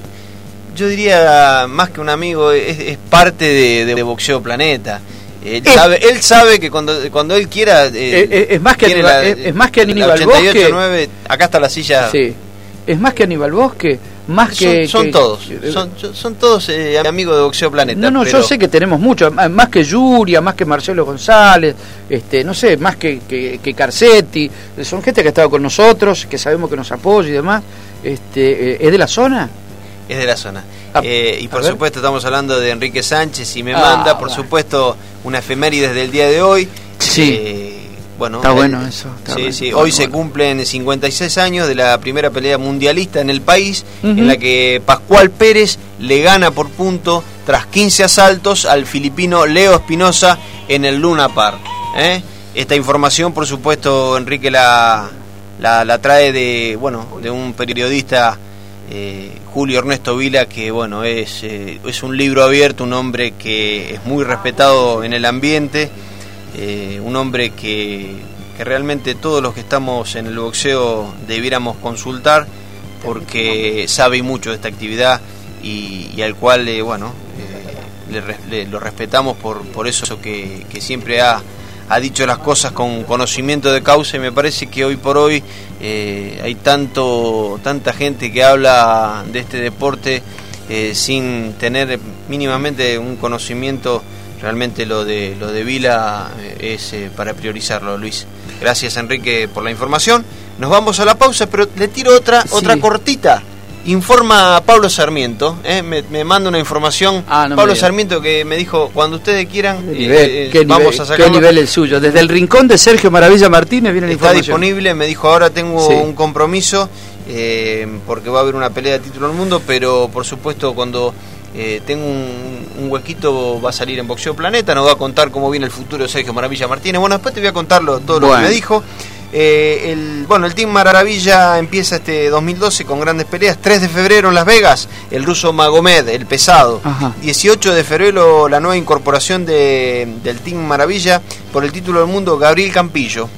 Speaker 1: Yo diría más que un amigo, es, parte de, Boxeo Planeta. Él, eh. sabe, él sabe que cuando, cuando él quiera.
Speaker 2: es, más que Aníbal, es, más que Aníbal Bosque.
Speaker 1: acá está la silla.
Speaker 2: Sí. Es más que Aníbal Bosque más que
Speaker 1: son todos son, son todos eh, amigos de boxeo planeta
Speaker 2: no no yo sé que tenemos muchos más que Yuria más que Marcelo González este no sé más que, que, Carcetti son gente que ha estado con nosotros que sabemos que nos apoya y demás. Este eh, es de la zona
Speaker 1: es de la zona. Ah, eh, y por supuesto estamos hablando de Enrique Sánchez y me manda ah, por supuesto una efeméride del día de hoy.
Speaker 2: Sí
Speaker 1: bueno,
Speaker 2: está bueno eso.
Speaker 1: sí, sí. Hoy se cumplen 56 años de la primera pelea mundialista en el país, en la que Pascual Pérez le gana por punto tras 15 asaltos al filipino Leo Espinosa en el Luna Park. ¿eh? Esta información, por supuesto, Enrique la, la, trae de, bueno, de un periodista, eh, Julio Ernesto Vila, que bueno, es, eh, es un libro abierto, un hombre que es muy respetado en el ambiente eh, un hombre que, realmente todos los que estamos en el boxeo debiéramos consultar porque sabe mucho de esta actividad y, al cual, eh, bueno, eh, lo respetamos por, por eso que, siempre ha, ha, dicho las cosas con conocimiento de causa y me parece que hoy por hoy hay tanto tanta gente que habla de este deporte sin tener mínimamente un conocimiento realmente lo de lo de Vila eh, es eh, para priorizarlo, Luis. Gracias Enrique por la información. Nos vamos a la pausa, pero le tiro otra otra cortita. Informa a Pablo Sarmiento, eh, me, manda una información. Ah, Pablo Sarmiento que me dijo, cuando ustedes quieran,
Speaker 2: vamos a sacar. ¿Qué nivel el suyo? Desde el rincón de Sergio Maravilla Martínez viene la
Speaker 1: Está disponible, me dijo, ahora tengo un compromiso, porque va a haber una pelea de título del mundo, pero por supuesto cuando eh, tengo un, huequito, va a salir en Boxeo Planeta, nos va a contar cómo viene el futuro de Sergio Maravilla Martínez. Bueno, después te voy a contar todo lo que me dijo. Eh, el, bueno, el Team Maravilla empieza este 2012 con grandes peleas. 3 de febrero en Las Vegas, el ruso Magomed, el pesado. 18 de febrero la nueva incorporación de, del Team Maravilla por el título del mundo, Gabriel Campillo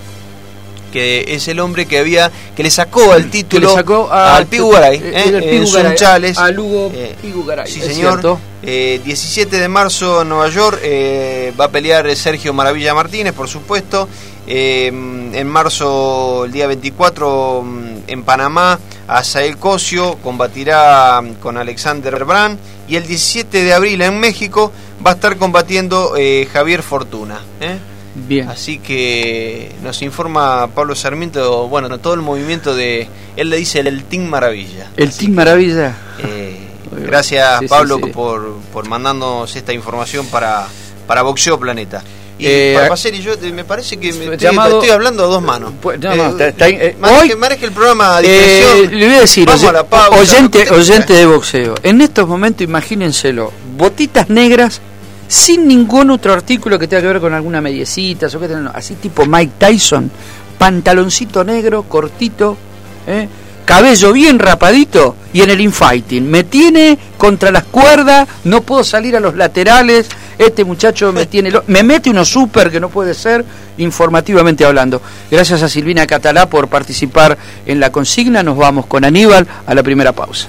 Speaker 1: que es el hombre que había que le sacó el título al Pigugaray,
Speaker 2: ¿eh? en Sunchales. A Lugo eh,
Speaker 1: Sí, señor. 17 eh, de marzo en Nueva York eh, va a pelear Sergio Maravilla Martínez, por supuesto. en marzo, el día 24, en Panamá, Asael Cosio combatirá con Alexander Brand. Y el 17 de abril en México va a estar combatiendo Javier Fortuna.
Speaker 2: Bien.
Speaker 1: Así que nos informa Pablo Sarmiento, bueno, todo el movimiento de, él le dice el, Team Maravilla.
Speaker 2: El Team Maravilla.
Speaker 1: Eh, gracias Pablo Por, por mandarnos esta información para, para Boxeo Planeta. Y eh, para pasar, y yo me parece que me estoy, hablando a dos manos.
Speaker 2: Pues, no, no, eh,
Speaker 1: eh, hoy, que, el programa
Speaker 2: Le voy a decir, oyente, oyente de boxeo, en estos momentos imagínenselo, botitas negras sin ningún otro artículo que tenga que ver con alguna mediecita, así tipo Mike Tyson, pantaloncito negro, cortito, ¿eh? cabello bien rapadito y en el infighting. Me tiene contra las cuerdas, no puedo salir a los laterales. Este muchacho me tiene, me mete uno súper que no puede ser, informativamente hablando. Gracias a Silvina Catalá por participar en la consigna. Nos vamos con Aníbal a la primera pausa.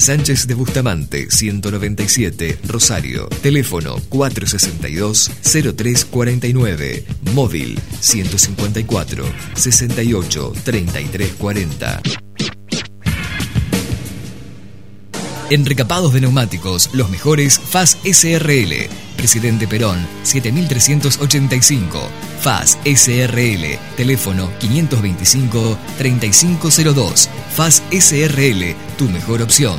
Speaker 3: Sánchez de Bustamante, 197, Rosario. Teléfono 462-0349. Móvil 154-68-3340. En recapados de neumáticos, los mejores FAS SRL. Presidente Perón, 7385. FAS SRL. Teléfono 525-3502. FAS SRL, tu mejor opción.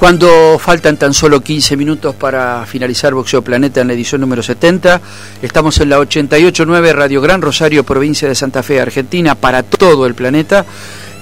Speaker 2: Cuando faltan tan solo 15 minutos para finalizar Boxeo Planeta en la edición número 70, estamos en la 88.9 Radio Gran Rosario, provincia de Santa Fe, Argentina, para todo el planeta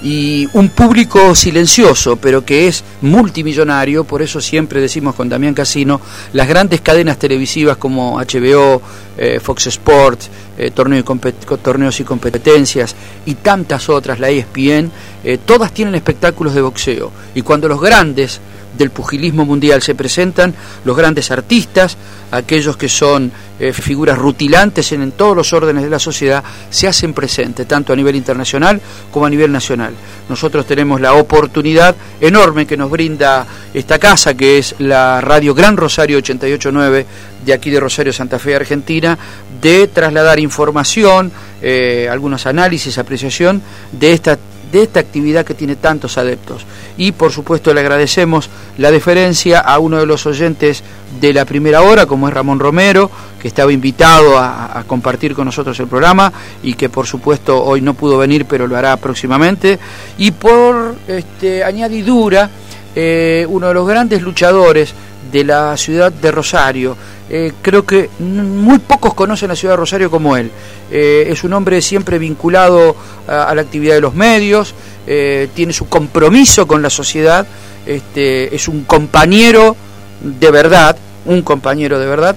Speaker 2: y un público silencioso, pero que es multimillonario, por eso siempre decimos con Damián Casino, las grandes cadenas televisivas como HBO, eh, Fox Sports, eh, torneos y competencias y tantas otras, la ESPN, eh, todas tienen espectáculos de boxeo. Y cuando los grandes del pugilismo mundial se presentan los grandes artistas, aquellos que son eh, figuras rutilantes en, todos los órdenes de la sociedad, se hacen presentes, tanto a nivel internacional como a nivel nacional. Nosotros tenemos la oportunidad enorme que nos brinda esta casa, que es la Radio Gran Rosario 889 de aquí de Rosario Santa Fe, Argentina, de trasladar información, eh, algunos análisis, apreciación de esta de esta actividad que tiene tantos adeptos. Y por supuesto le agradecemos la deferencia a uno de los oyentes de la primera hora, como es Ramón Romero, que estaba invitado a, compartir con nosotros el programa y que por supuesto hoy no pudo venir, pero lo hará próximamente. Y por este, añadidura, eh, uno de los grandes luchadores de la ciudad de Rosario. Eh, creo que muy pocos conocen la ciudad de Rosario como él. Eh, es un hombre siempre vinculado a, la actividad de los medios, eh, tiene su compromiso con la sociedad, este, es un compañero de verdad, un compañero de verdad.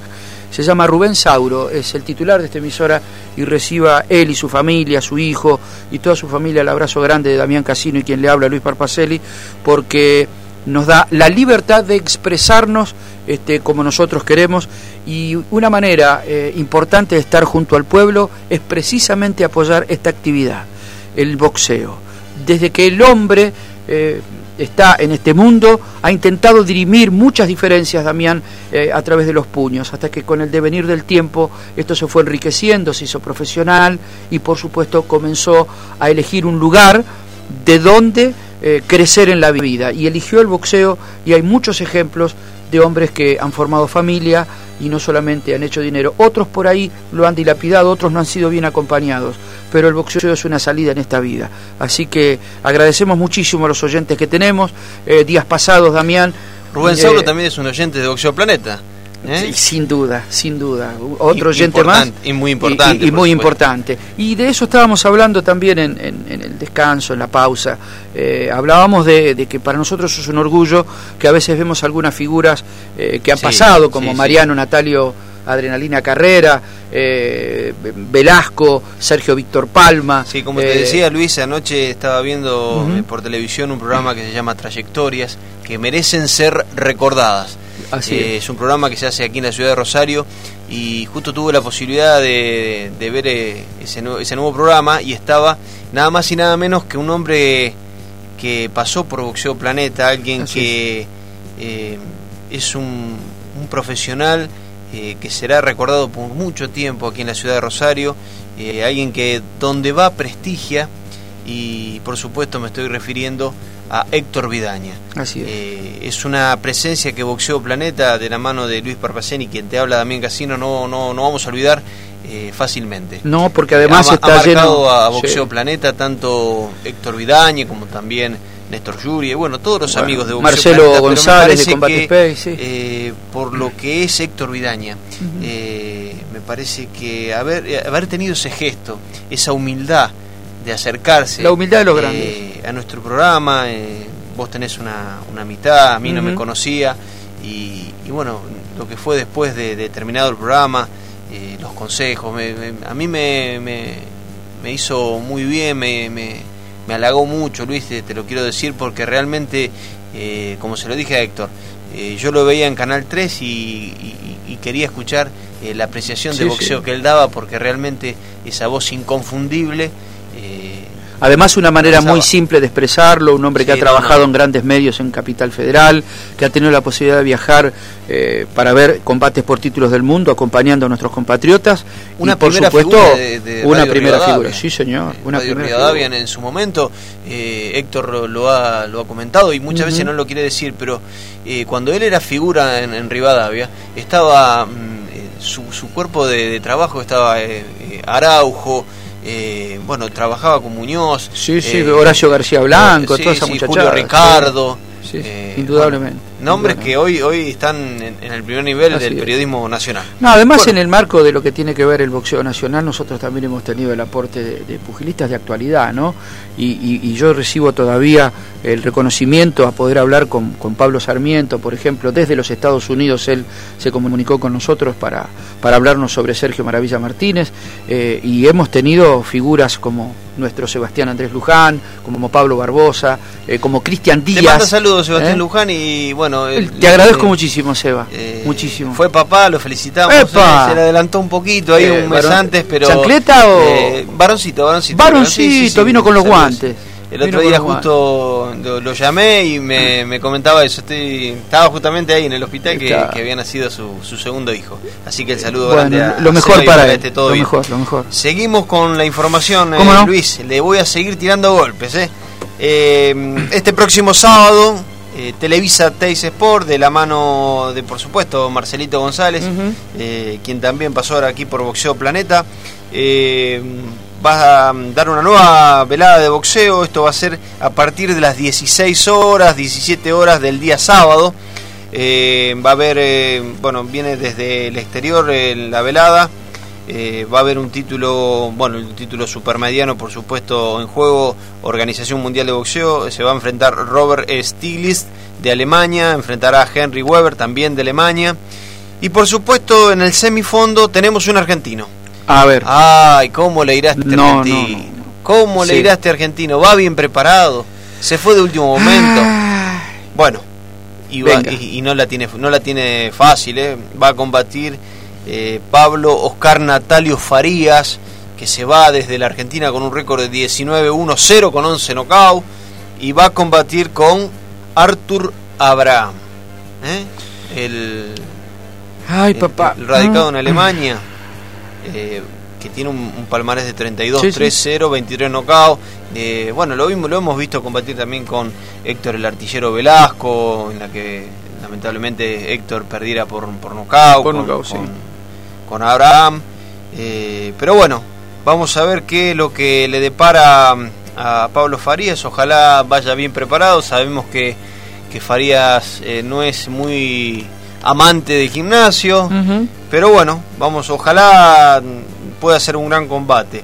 Speaker 2: Se llama Rubén Sauro, es el titular de esta emisora y reciba él y su familia, su hijo y toda su familia el abrazo grande de Damián Casino y quien le habla Luis Parpacelli, porque nos da la libertad de expresarnos este, como nosotros queremos y una manera eh, importante de estar junto al pueblo es precisamente apoyar esta actividad, el boxeo. Desde que el hombre eh, está en este mundo, ha intentado dirimir muchas diferencias, Damián, eh, a través de los puños, hasta que con el devenir del tiempo esto se fue enriqueciendo, se hizo profesional y por supuesto comenzó a elegir un lugar de donde eh, crecer en la vida y eligió el boxeo y hay muchos ejemplos de hombres que han formado familia y no solamente han hecho dinero. Otros por ahí lo han dilapidado, otros no han sido bien acompañados, pero el boxeo es una salida en esta vida. Así que agradecemos muchísimo a los oyentes que tenemos. Eh, días pasados, Damián.
Speaker 1: Rubén Saulo eh, también es un oyente de Boxeo Planeta.
Speaker 2: ¿Eh? sin duda, sin duda. Otro oyente más.
Speaker 1: Y muy importante.
Speaker 2: Y, muy importante. Y de eso estábamos hablando también en, el descanso, en la pausa. Eh, hablábamos de, que para nosotros es un orgullo que a veces vemos algunas figuras eh, que han pasado, como Mariano Natalio Adrenalina Carrera, Velasco, Sergio Víctor Palma.
Speaker 1: Sí, como te decía Luis, anoche estaba viendo por televisión un programa que se llama Trayectorias, que merecen ser recordadas. Eh, es. un programa que se hace aquí en la ciudad de Rosario y justo tuve la posibilidad de, ver eh, ese, nuevo programa y estaba nada más y nada menos que un hombre que pasó por Boxeo Planeta, alguien que eh, es un, profesional que será recordado por mucho tiempo aquí en la ciudad de Rosario, alguien que donde va prestigia y por supuesto me estoy refiriendo a Héctor Vidaña.
Speaker 2: Así
Speaker 1: es. Eh, es una presencia que Boxeo Planeta, de la mano de Luis Parpaceni, quien te habla también Casino, no, no, no vamos a olvidar eh, fácilmente.
Speaker 2: No, porque además
Speaker 1: ha,
Speaker 2: está
Speaker 1: ha marcado a Boxeo Planeta tanto Héctor Vidaña como también Néstor Yuri, bueno, todos los amigos de
Speaker 2: Boxeo Marcelo González de Combate
Speaker 1: eh, por lo que es Héctor Vidaña, me parece que haber, haber tenido ese gesto, esa humildad, de acercarse
Speaker 2: la humildad de los grandes. eh,
Speaker 1: a nuestro programa eh, vos tenés una, una mitad a mí no me conocía y, bueno lo que fue después de, terminado el programa eh, los consejos a mí me, me, hizo muy bien me, me, halagó mucho Luis te, lo quiero decir porque realmente como se lo dije a Héctor yo lo veía en Canal 3 y, quería escuchar la apreciación de boxeo que él daba porque realmente esa voz inconfundible
Speaker 2: Además, una manera muy simple de expresarlo, un hombre que ha trabajado en grandes medios en Capital Federal, que ha tenido la posibilidad de viajar eh, para ver combates por títulos del mundo, acompañando a nuestros compatriotas.
Speaker 1: Una y, por supuesto,
Speaker 2: de, una primera figura, sí señor. Una
Speaker 1: primera figura. en su momento, eh, Héctor lo ha, lo ha comentado y muchas veces no lo quiere decir, pero eh, cuando él era figura en, Rivadavia, estaba... Mm, su, su, cuerpo de, trabajo estaba Araujo, eh, bueno, trabajaba con Muñoz.
Speaker 2: Sí, sí, eh, Horacio García Blanco, toda esa
Speaker 1: Julio Ricardo.
Speaker 2: Eh, indudablemente.
Speaker 1: Nombres que hoy hoy están en, el primer nivel del periodismo nacional.
Speaker 2: No, además en el marco de lo que tiene que ver el boxeo nacional, nosotros también hemos tenido el aporte de, pugilistas de actualidad, ¿no? Y, yo recibo todavía el reconocimiento a poder hablar con, con, Pablo Sarmiento, por ejemplo, desde los Estados Unidos él se comunicó con nosotros para, para hablarnos sobre Sergio Maravilla Martínez eh, y hemos tenido figuras como nuestro Sebastián Andrés Luján, como Pablo Barbosa, eh, como Cristian Díaz. Te
Speaker 1: mando saludos Sebastián ¿eh? Luján y bueno...
Speaker 2: te agradezco muchísimo Seba, muchísimo.
Speaker 1: Fue papá, lo felicitamos, se le adelantó un poquito ahí un mes antes, pero...
Speaker 2: ¿Chancleta o...?
Speaker 1: varoncito, varoncito.
Speaker 2: Varoncito, vino con los guantes.
Speaker 1: El otro día justo lo, llamé y <clears throat> me, comentaba eso. Estoy, estaba justamente ahí en el hospital que, había nacido su, segundo hijo. Así que el saludo grande a
Speaker 2: Lo mejor para él. Este todo lo mejor, lo mejor.
Speaker 1: Seguimos con la información, eh, Luis. Le voy a seguir tirando golpes, ¿eh? este próximo sábado, Televisa Teis Sport, de la mano de, por supuesto, Marcelito González, quien también pasó ahora aquí por Boxeo Planeta va a dar una nueva velada de boxeo. Esto va a ser a partir de las 16 horas, 17 horas del día sábado. Eh, va a haber, eh, bueno, viene desde el exterior eh, la velada. Va a haber un título, bueno, el título supermediano, por supuesto, en juego. Organización Mundial de Boxeo. Se va a enfrentar Robert Stiglitz de Alemania. Enfrentará a Henry Weber, también de Alemania. Y por supuesto, en el semifondo tenemos un argentino.
Speaker 2: A ver.
Speaker 1: Ay, ¿cómo le irá este argentino? ¿Cómo le irá este argentino? Va bien preparado. Se fue de último momento. Bueno, y, y, no la tiene no la tiene fácil, ¿eh? Va a combatir eh, Pablo Oscar Natalio Farías, que se va desde la Argentina con un récord de 19-1-0 con 11 knockout. Y va a combatir con Arthur Abraham. ¿eh? El,
Speaker 2: Ay, papá.
Speaker 1: el radicado en Alemania eh, que tiene un, palmarés de 32, 3-0, 23 knockouts. Eh, bueno, lo, lo hemos visto combatir también con Héctor el artillero Velasco, en la que lamentablemente Héctor perdiera por, por knockout, con, Abraham. Eh, pero bueno, vamos a ver qué es lo que le depara a Pablo Farías. Ojalá vaya bien preparado. Sabemos que, que Farías no es muy amante de gimnasio. Pero bueno, vamos, ojalá pueda ser un gran combate.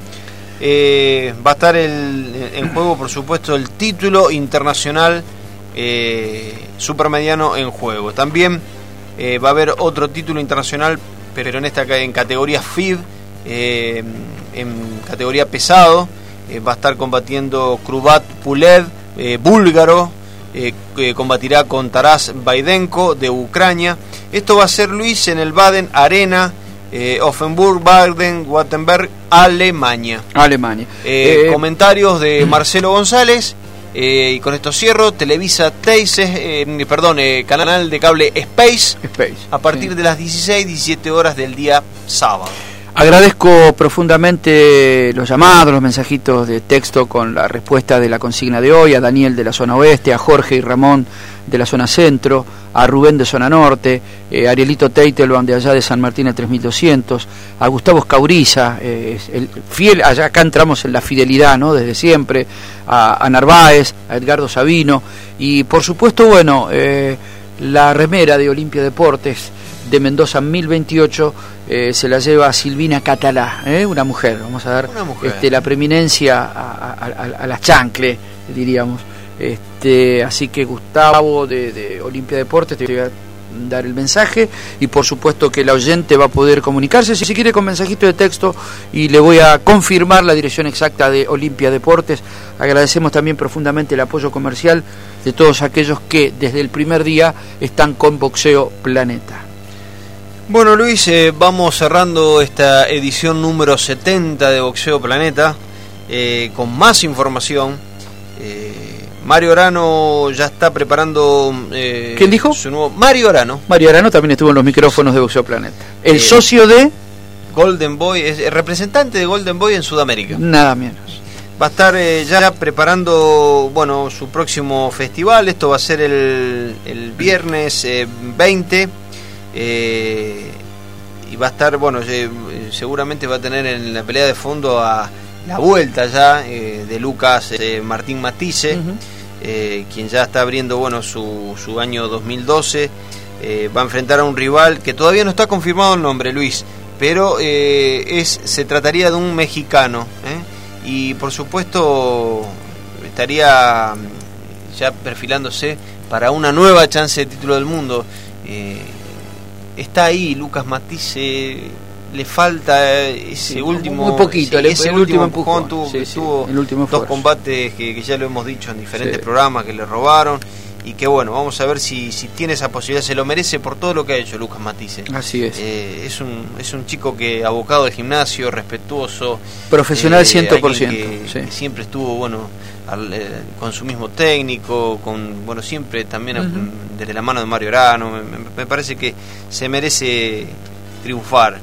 Speaker 1: Eh, va a estar el, en juego, por supuesto, el título internacional eh, supermediano en juego. También eh, va a haber otro título internacional, pero en esta en categoría FIB, eh, en categoría pesado. va a estar combatiendo Krubat Pulev, búlgaro, eh, combatirá con Taras Baidenko de Ucrania. Esto va a ser Luis en el Baden Arena. Eh, Offenburg, Baden, Wattenberg, Alemania.
Speaker 2: Alemania.
Speaker 1: Eh, comentarios de Marcelo González. Y con esto cierro. Televisa Teises, perdón, canal de cable Space.
Speaker 2: Space.
Speaker 1: A partir de las 16, 17 horas del día sábado.
Speaker 2: Agradezco profundamente los llamados, los mensajitos de texto con la respuesta de la consigna de hoy, a Daniel de la zona oeste, a Jorge y Ramón de la zona centro, a Rubén de zona norte, eh, a Arielito Teitelban de allá de San Martín el 3200, a Gustavo Escauriza, eh, el fiel, allá acá entramos en la fidelidad, ¿no? Desde siempre, a, Narváez, a Edgardo Sabino, y por supuesto, bueno, eh, la remera de Olimpia Deportes de Mendoza 1028 eh, se la lleva Silvina Catalá, ¿eh? una mujer, vamos a dar este, la preeminencia a, las chancle, diríamos. Este, así que Gustavo de, Olimpia Deportes te voy a dar el mensaje y por supuesto que el oyente va a poder comunicarse si quiere con mensajito de texto y le voy a confirmar la dirección exacta de Olimpia Deportes. Agradecemos también profundamente el apoyo comercial de todos aquellos que desde el primer día están con Boxeo Planeta.
Speaker 1: Bueno Luis, eh, vamos cerrando esta edición número 70 de Boxeo Planeta eh, con más información. Eh, Mario Arano ya está preparando...
Speaker 2: ¿Quién dijo?
Speaker 1: Su nuevo... Mario Arano.
Speaker 2: Mario Arano también estuvo en los micrófonos de Boxeo Planeta. El socio de...
Speaker 1: Golden Boy, es el representante de Golden Boy en Sudamérica.
Speaker 2: Nada menos.
Speaker 1: Va a estar ya preparando bueno su próximo festival. Esto va a ser el, el viernes 20 eh, y va a estar, bueno, seguramente va a tener en la pelea de fondo a la vuelta ya eh, de Lucas eh, Martín Matisse, quien ya está abriendo, bueno, su, su año 2012. va a enfrentar a un rival que todavía no está confirmado el nombre, Luis, pero es se trataría de un mexicano. Y por supuesto estaría ya perfilándose para una nueva chance de título del mundo está ahí Lucas Matisse le falta ese último
Speaker 2: muy poquito
Speaker 1: ese último, empujón, tuvo, dos combates que, ya lo hemos dicho en diferentes programas que le robaron y que bueno vamos a ver si, si tiene esa posibilidad se lo merece por todo lo que ha hecho Lucas Matisse.
Speaker 2: Así es.
Speaker 1: Eh, es un es un chico que abocado al gimnasio respetuoso
Speaker 2: profesional 100%
Speaker 1: eh, que, siempre estuvo bueno eh, con su mismo técnico, con bueno siempre también desde la mano de Mario Arano, me, parece que se merece triunfar.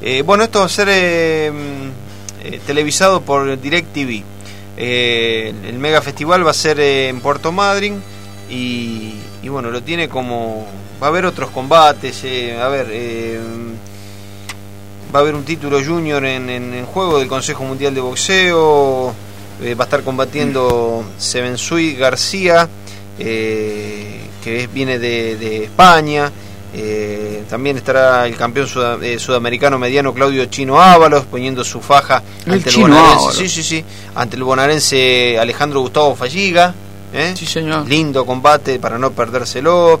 Speaker 1: Eh, bueno, esto va a ser eh, televisado por DirecTV. el Mega Festival va a ser en Puerto Madryn y, bueno, lo tiene como... Va a haber otros combates, a ver va a haber un título junior en, en, juego del Consejo Mundial de Boxeo, eh, va a estar combatiendo Sevensui García, eh, que viene de, España, eh, también estará el campeón sudamericano mediano Claudio Chino Ábalos poniendo su faja ante el, bonaerense, sí, sí, sí, ante el bonaerense Alejandro Gustavo Falliga.
Speaker 2: Sí, señor.
Speaker 1: Lindo combate para no perdérselo.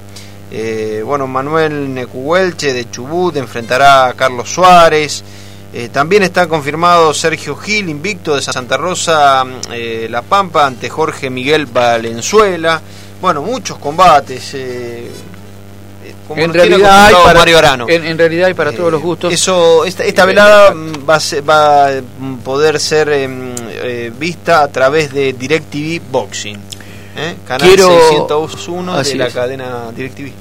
Speaker 1: Eh, bueno, Manuel Necuhuelche de Chubut enfrentará a Carlos Suárez. Eh, también está confirmado Sergio Gil, invicto de Santa Rosa, eh, La Pampa, ante Jorge Miguel Valenzuela. Bueno, muchos combates.
Speaker 2: en, realidad hay para, Mario Arano. En, realidad hay para todos los gustos.
Speaker 1: Eso, esta, velada va a, va a poder ser em, vista a través de DirecTV Boxing. ¿Eh? Canal Quiero... 601 de la cadena DirecTV.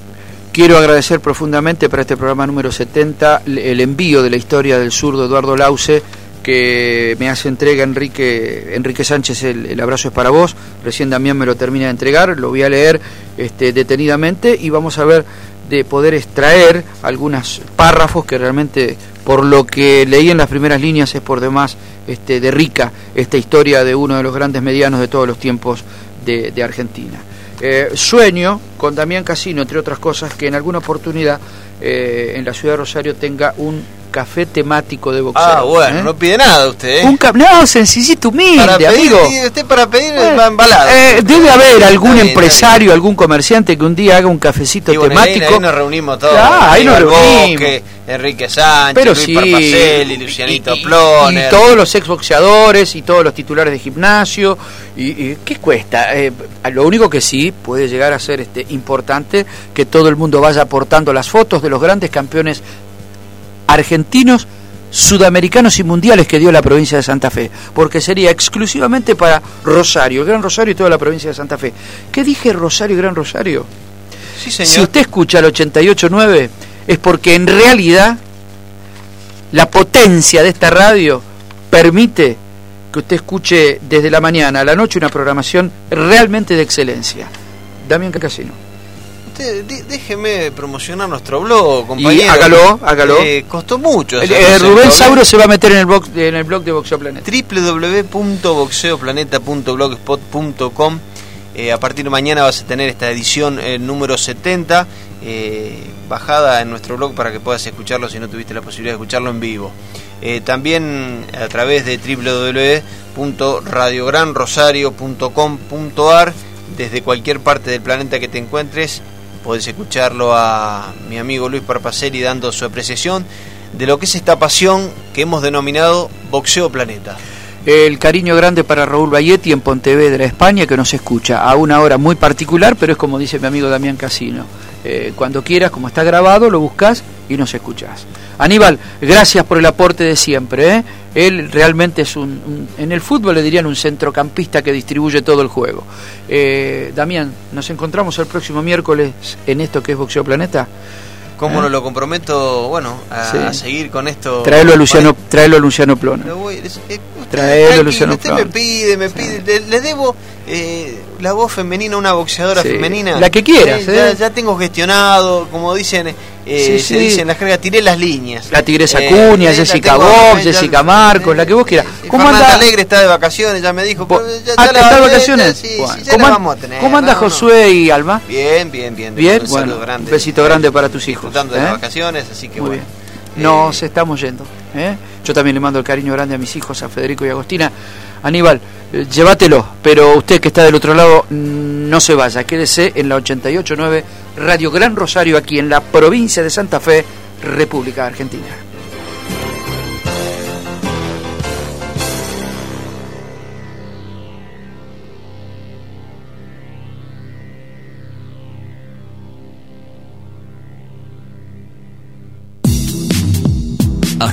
Speaker 2: Quiero agradecer profundamente para este programa número 70 el envío de la historia del zurdo Eduardo Lause que me hace entrega Enrique Enrique Sánchez, el, abrazo es para vos, recién Damián me lo termina de entregar, lo voy a leer este, detenidamente y vamos a ver de poder extraer algunos párrafos que realmente por lo que leí en las primeras líneas es por demás este, de rica esta historia de uno de los grandes medianos de todos los tiempos de, Argentina. Eh, sueño con Damián Casino, entre otras cosas, que en alguna oportunidad eh, en la ciudad de Rosario tenga un café temático de boxeo.
Speaker 1: Ah, bueno, ¿eh? no pide nada usted. ¿eh?
Speaker 2: Un no, sencillito, humilde, para
Speaker 1: amigo. Usted para pedir bueno, embalado.
Speaker 2: Eh, debe haber algún empresario, algún comerciante que un día haga un cafecito temático. Ahí,
Speaker 1: nos reunimos todos.
Speaker 2: Ah, ahí nos reunimos.
Speaker 1: Enrique Sánchez,
Speaker 2: Pero
Speaker 1: Luis
Speaker 2: sí,
Speaker 1: Parpacelli, Lucianito Ploner.
Speaker 2: Y todos los exboxeadores y todos los titulares de gimnasio. ¿Y, qué cuesta? Eh, lo único que sí puede llegar a ser este, importante que todo el mundo vaya aportando las fotos de los grandes campeones argentinos, sudamericanos y mundiales que dio la provincia de Santa Fe, porque sería exclusivamente para Rosario, el Gran Rosario y toda la provincia de Santa Fe. ¿Qué dije Rosario y Gran Rosario?
Speaker 1: Sí, señor.
Speaker 2: Si usted escucha el 88.9 es porque en realidad la potencia de esta radio permite que usted escuche desde la mañana a la noche una programación realmente de excelencia. Damián Casino
Speaker 1: déjeme promocionar nuestro blog, compañero.
Speaker 2: Y hágalo, hágalo.
Speaker 1: Eh, costó mucho.
Speaker 2: Eh, Rubén Sauro se va a meter en el, box, en el blog de Boxeo Planeta.
Speaker 1: www.boxeoplaneta.blogspot.com eh, A partir de mañana vas a tener esta edición número 70 bajada en nuestro blog para que puedas escucharlo si no tuviste la posibilidad de escucharlo en vivo. también a través de www.radiogranrosario.com.ar desde cualquier parte del planeta que te encuentres podés escucharlo a mi amigo Luis Parpacelli dando su apreciación de lo que es esta pasión que hemos denominado Boxeo Planeta.
Speaker 2: El cariño grande para Raúl Bayetti en Pontevedra, España, que nos escucha a una hora muy particular, pero es como dice mi amigo Damián Casino. Eh, cuando quieras, como está grabado, lo buscas y nos escuchas. Aníbal, gracias por el aporte de siempre. ¿eh? Él realmente es un, en el fútbol le dirían un centrocampista que distribuye todo el juego. Eh, Damián, nos encontramos el próximo miércoles en esto que es Boxeo Planeta.
Speaker 1: ¿Cómo ¿Eh? no lo comprometo? Bueno, a, seguir con esto.
Speaker 2: Traelo a Luciano, traelo a Luciano Plona.
Speaker 1: traelo a Luciano Usted me pide, me pide. Le, debo la voz femenina, una boxeadora femenina.
Speaker 2: La que quieras.
Speaker 1: Ya, ya, tengo gestionado, como dicen eh, se dice en las cargas, tiré las líneas.
Speaker 2: La Tigresa eh, Cuña, Jessica Bob, Jessica Marcos, la que vos quieras.
Speaker 1: ¿Cómo anda? Alegre está de vacaciones, ya me dijo.
Speaker 2: Ya, ¿Ah, está de vacaciones? Sí, ¿Cómo, vamos a tener, ¿Cómo anda Josué y Alma?
Speaker 1: Bien, bien, bien.
Speaker 2: Bien, un, bueno, grande, un besito grande para tus hijos.
Speaker 1: Disfrutando de las ¿eh? vacaciones, así que
Speaker 2: Muy
Speaker 1: bueno.
Speaker 2: Bien. Nos estamos yendo. Yo también le mando el cariño grande a mis hijos, a Federico y Agostina. Aníbal, eh, llévatelo, pero usted que está del otro lado, mm, no se vaya, quédese en la 889 Radio Gran Rosario, aquí en la provincia de Santa Fe, República Argentina.